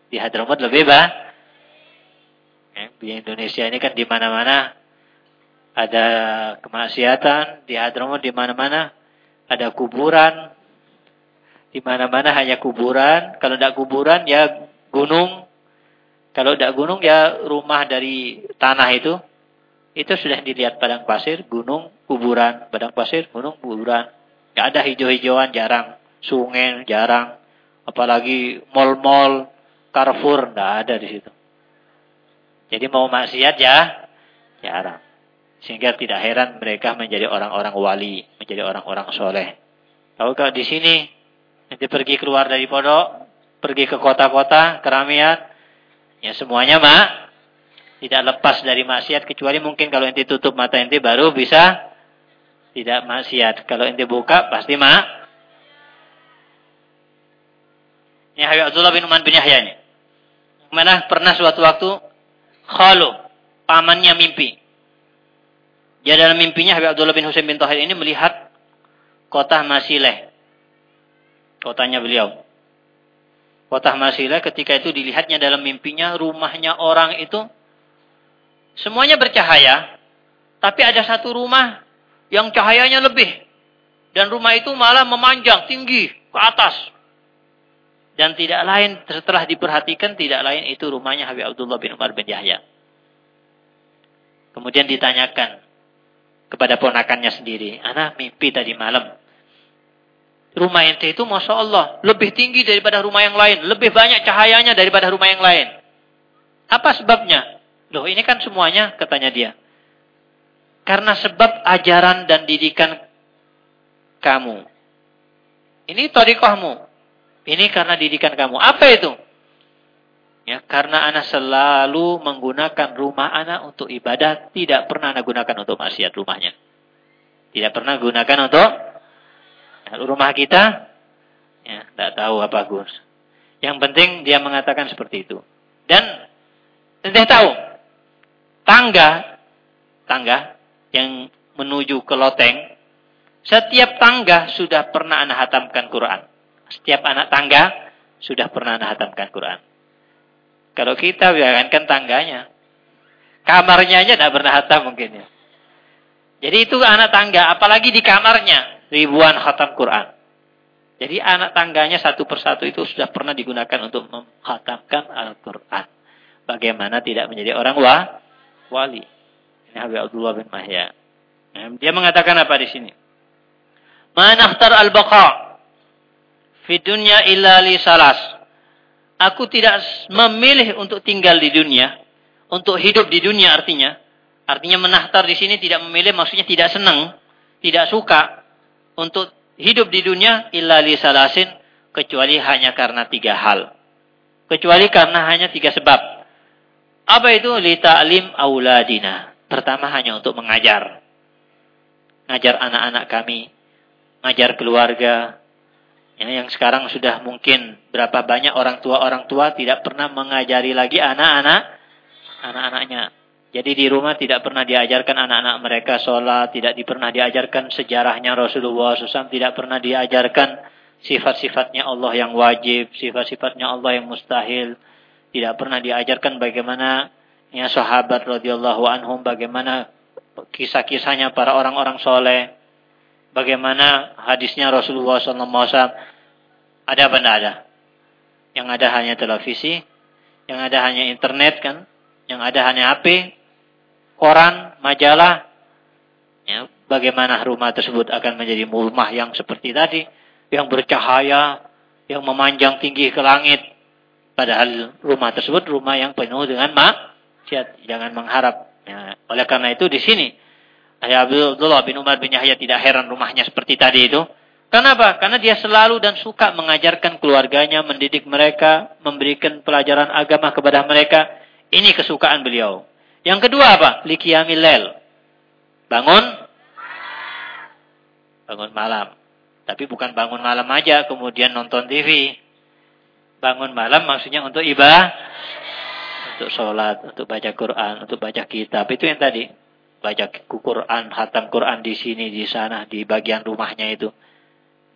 Di Hadramaut lebih bah. Ya, di Indonesia ini kan di mana-mana ada kemaksiatan, di Hadramaut di mana-mana ada kuburan, di mana-mana hanya kuburan. Kalau tidak kuburan ya gunung. Kalau tidak gunung ya rumah dari tanah itu. Itu sudah dilihat padang pasir, gunung, kuburan. Padang pasir, gunung, kuburan. Tidak ada hijau-hijauan, jarang. Sungai, jarang. Apalagi mall-mall, Carrefour, tidak ada di situ. Jadi mau maksiat ya, jarang. Sehingga tidak heran mereka menjadi orang-orang wali, menjadi orang-orang soleh. Kalau di sini Nanti pergi keluar dari pondok, pergi ke kota-kota, keramaian, ya semuanya mak tidak lepas dari maksiat kecuali mungkin kalau ente tutup mata ente baru bisa tidak maksiat. Kalau ente buka pasti mak. Ini Habib Abdullah bin Uman bin Yahya ini. Mana pernah suatu waktu Khalu, pamannya mimpi. Dia dalam mimpinya Habib Abdullah bin Husain bin Tahir ini melihat kota Masileh kotanya beliau. Kota Masila ketika itu dilihatnya dalam mimpinya rumahnya orang itu semuanya bercahaya. Tapi ada satu rumah yang cahayanya lebih. Dan rumah itu malah memanjang tinggi ke atas. Dan tidak lain setelah diperhatikan tidak lain itu rumahnya Habib Abdullah bin Umar bin Yahya. Kemudian ditanyakan kepada ponakannya sendiri. Anak mimpi tadi malam rumah ente itu Masya Allah lebih tinggi daripada rumah yang lain. Lebih banyak cahayanya daripada rumah yang lain. Apa sebabnya? Loh ini kan semuanya katanya dia. Karena sebab ajaran dan didikan kamu. Ini torikohmu. Ini karena didikan kamu. Apa itu? Ya, karena anak selalu menggunakan rumah anak untuk ibadah, tidak pernah anak gunakan untuk maksiat rumahnya. Tidak pernah gunakan untuk rumah kita, ya, tidak tahu apa Gus. Yang penting dia mengatakan seperti itu. Dan ente tahu, tangga, tangga yang menuju ke loteng, setiap tangga sudah pernah anak hatamkan Quran. Setiap anak tangga sudah pernah anak hatamkan Quran. Kalau kita biarkan tangganya, kamarnya aja tidak pernah hatam mungkin ya. Jadi itu anak tangga, apalagi di kamarnya ribuan khatam Quran. Jadi anak tangganya satu persatu itu sudah pernah digunakan untuk menghatamkan Al-Quran. Bagaimana tidak menjadi orang wa, wali. Ini Habib Abdullah bin Mahya. Dia mengatakan apa di sini? Manakhtar al-baqa fi dunya illa li salas. Aku tidak memilih untuk tinggal di dunia, untuk hidup di dunia artinya. Artinya menahtar di sini tidak memilih maksudnya tidak senang, tidak suka, untuk hidup di dunia illa li salasin kecuali hanya karena tiga hal. Kecuali karena hanya tiga sebab. Apa itu? Li ta'lim auladina. Pertama hanya untuk mengajar. Ngajar anak-anak kami. Ngajar keluarga. Ya, yang sekarang sudah mungkin berapa banyak orang tua-orang tua tidak pernah mengajari lagi anak-anak anak-anaknya. Jadi di rumah tidak pernah diajarkan anak-anak mereka sholat, tidak pernah diajarkan sejarahnya Rasulullah SAW, tidak pernah diajarkan sifat-sifatnya Allah yang wajib, sifat-sifatnya Allah yang mustahil, tidak pernah diajarkan bagaimana ya sahabat radhiyallahu anhum, bagaimana kisah-kisahnya para orang-orang soleh, bagaimana hadisnya Rasulullah SAW. Ada apa tidak ada? Yang ada hanya televisi, yang ada hanya internet kan, yang ada hanya HP, koran, majalah, ya, bagaimana rumah tersebut akan menjadi rumah yang seperti tadi, yang bercahaya, yang memanjang tinggi ke langit. Padahal rumah tersebut rumah yang penuh dengan maksiat. Jangan mengharap. Ya, oleh karena itu di sini Ayah Abdullah bin Umar bin Yahya tidak heran rumahnya seperti tadi itu. Kenapa? Karena dia selalu dan suka mengajarkan keluarganya, mendidik mereka, memberikan pelajaran agama kepada mereka. Ini kesukaan beliau. Yang kedua apa? Likiyamil lel. Bangun bangun malam. Tapi bukan bangun malam aja kemudian nonton TV. Bangun malam maksudnya untuk ibadah, untuk sholat, untuk baca Quran, untuk baca kitab. Itu yang tadi. Baca Quran, hatam Quran di sini, di sana, di bagian rumahnya itu.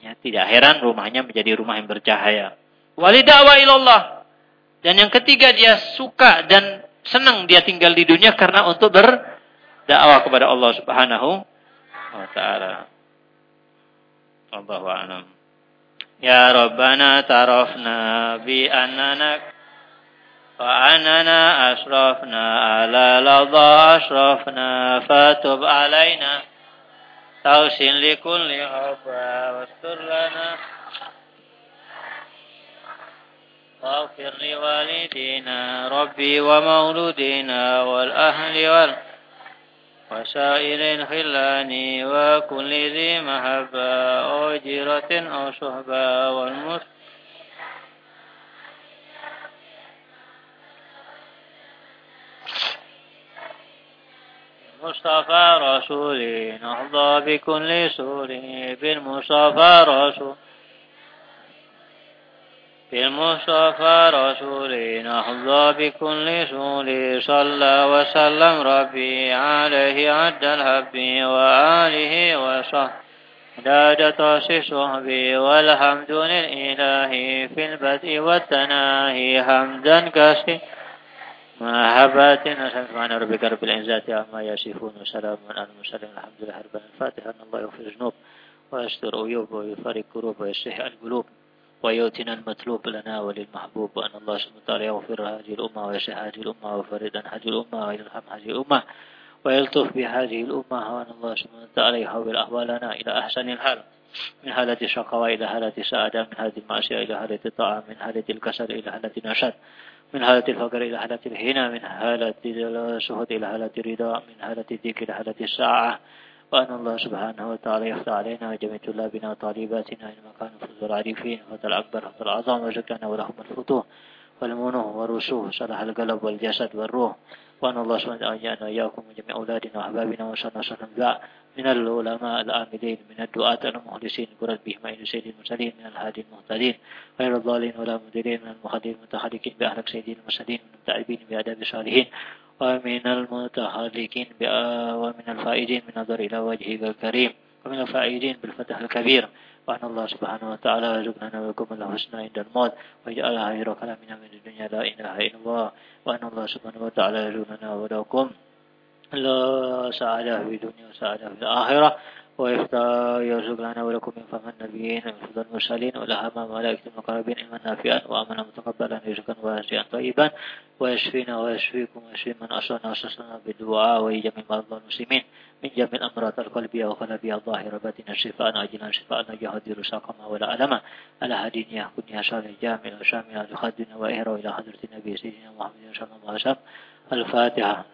Ya, tidak heran rumahnya menjadi rumah yang bercahaya. Walida'wa ilallah. Dan yang ketiga dia suka dan senang dia tinggal di dunia karena untuk berdakwah kepada Allah Subhanahu wa taala. Allahu a'lam. Ya Rabbana tarafna bi annana wa annana asrafna ala ladha asrafna fatub alaina tawsin li kulli hafa واغفر لوالدينا ربي ومولودينا والأهل وال وسائر الخلان وكل ذي محبة أو جيرة أو صحبة والمسلم مصطفى رسولي نحظى بكل سوري بالمصطفى رسول. بالمصطفى رسولي نحظى بكل سولي صلى وسلم ربي عليه عد الهب وآله وصحبه داد طاس صحبي والحمد لله في البدء والتناهي حمدا كثيرا محبة سبحان ربك رب العزة عما يصفون وسلام على المرسلين الحمد لله رب الفاتحة الله يغفر الذنوب ويستر عيوب ويفارق كروب ويصلح القلوب ويؤتنا المطلوب لنا وللمحبوب وأن الله سبحانه وتعالى يغفر هذه الأمة ويشفي هذه الأمة ويفرد عن هذه الأمة ويرحم هذه الأمة ويلطف بهذه الأمة وأن الله سبحانه وتعالى يحول أحوالنا إلى أحسن الحال. من حالة الشقاوة إلى حالة السعادة من حالة المعصية إلى حالة الطاعة من حالة الكسل إلى حالة النشاط من حالة الفقر إلى حالة الهنا من حالة الشهد إلى حالة الرضا من حالة الذكر إلى حالة الساعة. وأن الله سبحانه وتعالى يفتح علينا وجميع طلابنا وطالباتنا إنما كانوا فضل العارفين فضل الأكبر فضل الأعظم وشكرنا ولهم الفتوح والمنوح والرسوح صلاح القلب والجسد والروح. وأن الله سبحانه وتعالى وإياكم وجميع أولادنا وأحبابنا وصلنا صلى من العلماء العاملين من الدعاة المخلصين قرد بهم إلى سيد المرسلين من الهادي المهتدين غير الضالين ولا مديرين من المخدرين المتحركين بأهلك سيد المرسلين من التعبين بأداب الصالحين. ومن المتحركين ومن الفائدين من نظر إلى وجهك الكريم. ومن الفائدين بالفتح الكبير. وأن الله سبحانه وتعالى يرزقنا ولكم الحسنى عند الموت. ويجعلها خير كلامنا من الدنيا لا إله إلا الله. وأن الله سبحانه وتعالى يرزقنا ولكم لا سعادة في الدنيا وسعادة في الآخرة. ويفتح يرزق لنا ولكم من فم النبيين من فضل المرسلين والأهم ملائكة المقربين إيمان نافعا وأمنا متقبلا رزقا واسعا طيبا ويشفينا ويشفيكم ويشفي من أصلنا وأسسنا بالدعاء وجميع مرضى المسلمين. من جميع الأمراض القلبية وقلبية الظاهرة باتنا شفاء عاجلا شفاء يهدر ساقما ولا ألما. على هدين يحكم يا صالح جامع وشامل لخدنا وإهرا إلى حضرة النبي سيدنا محمد صلى الله عليه وسلم. الفاتحة.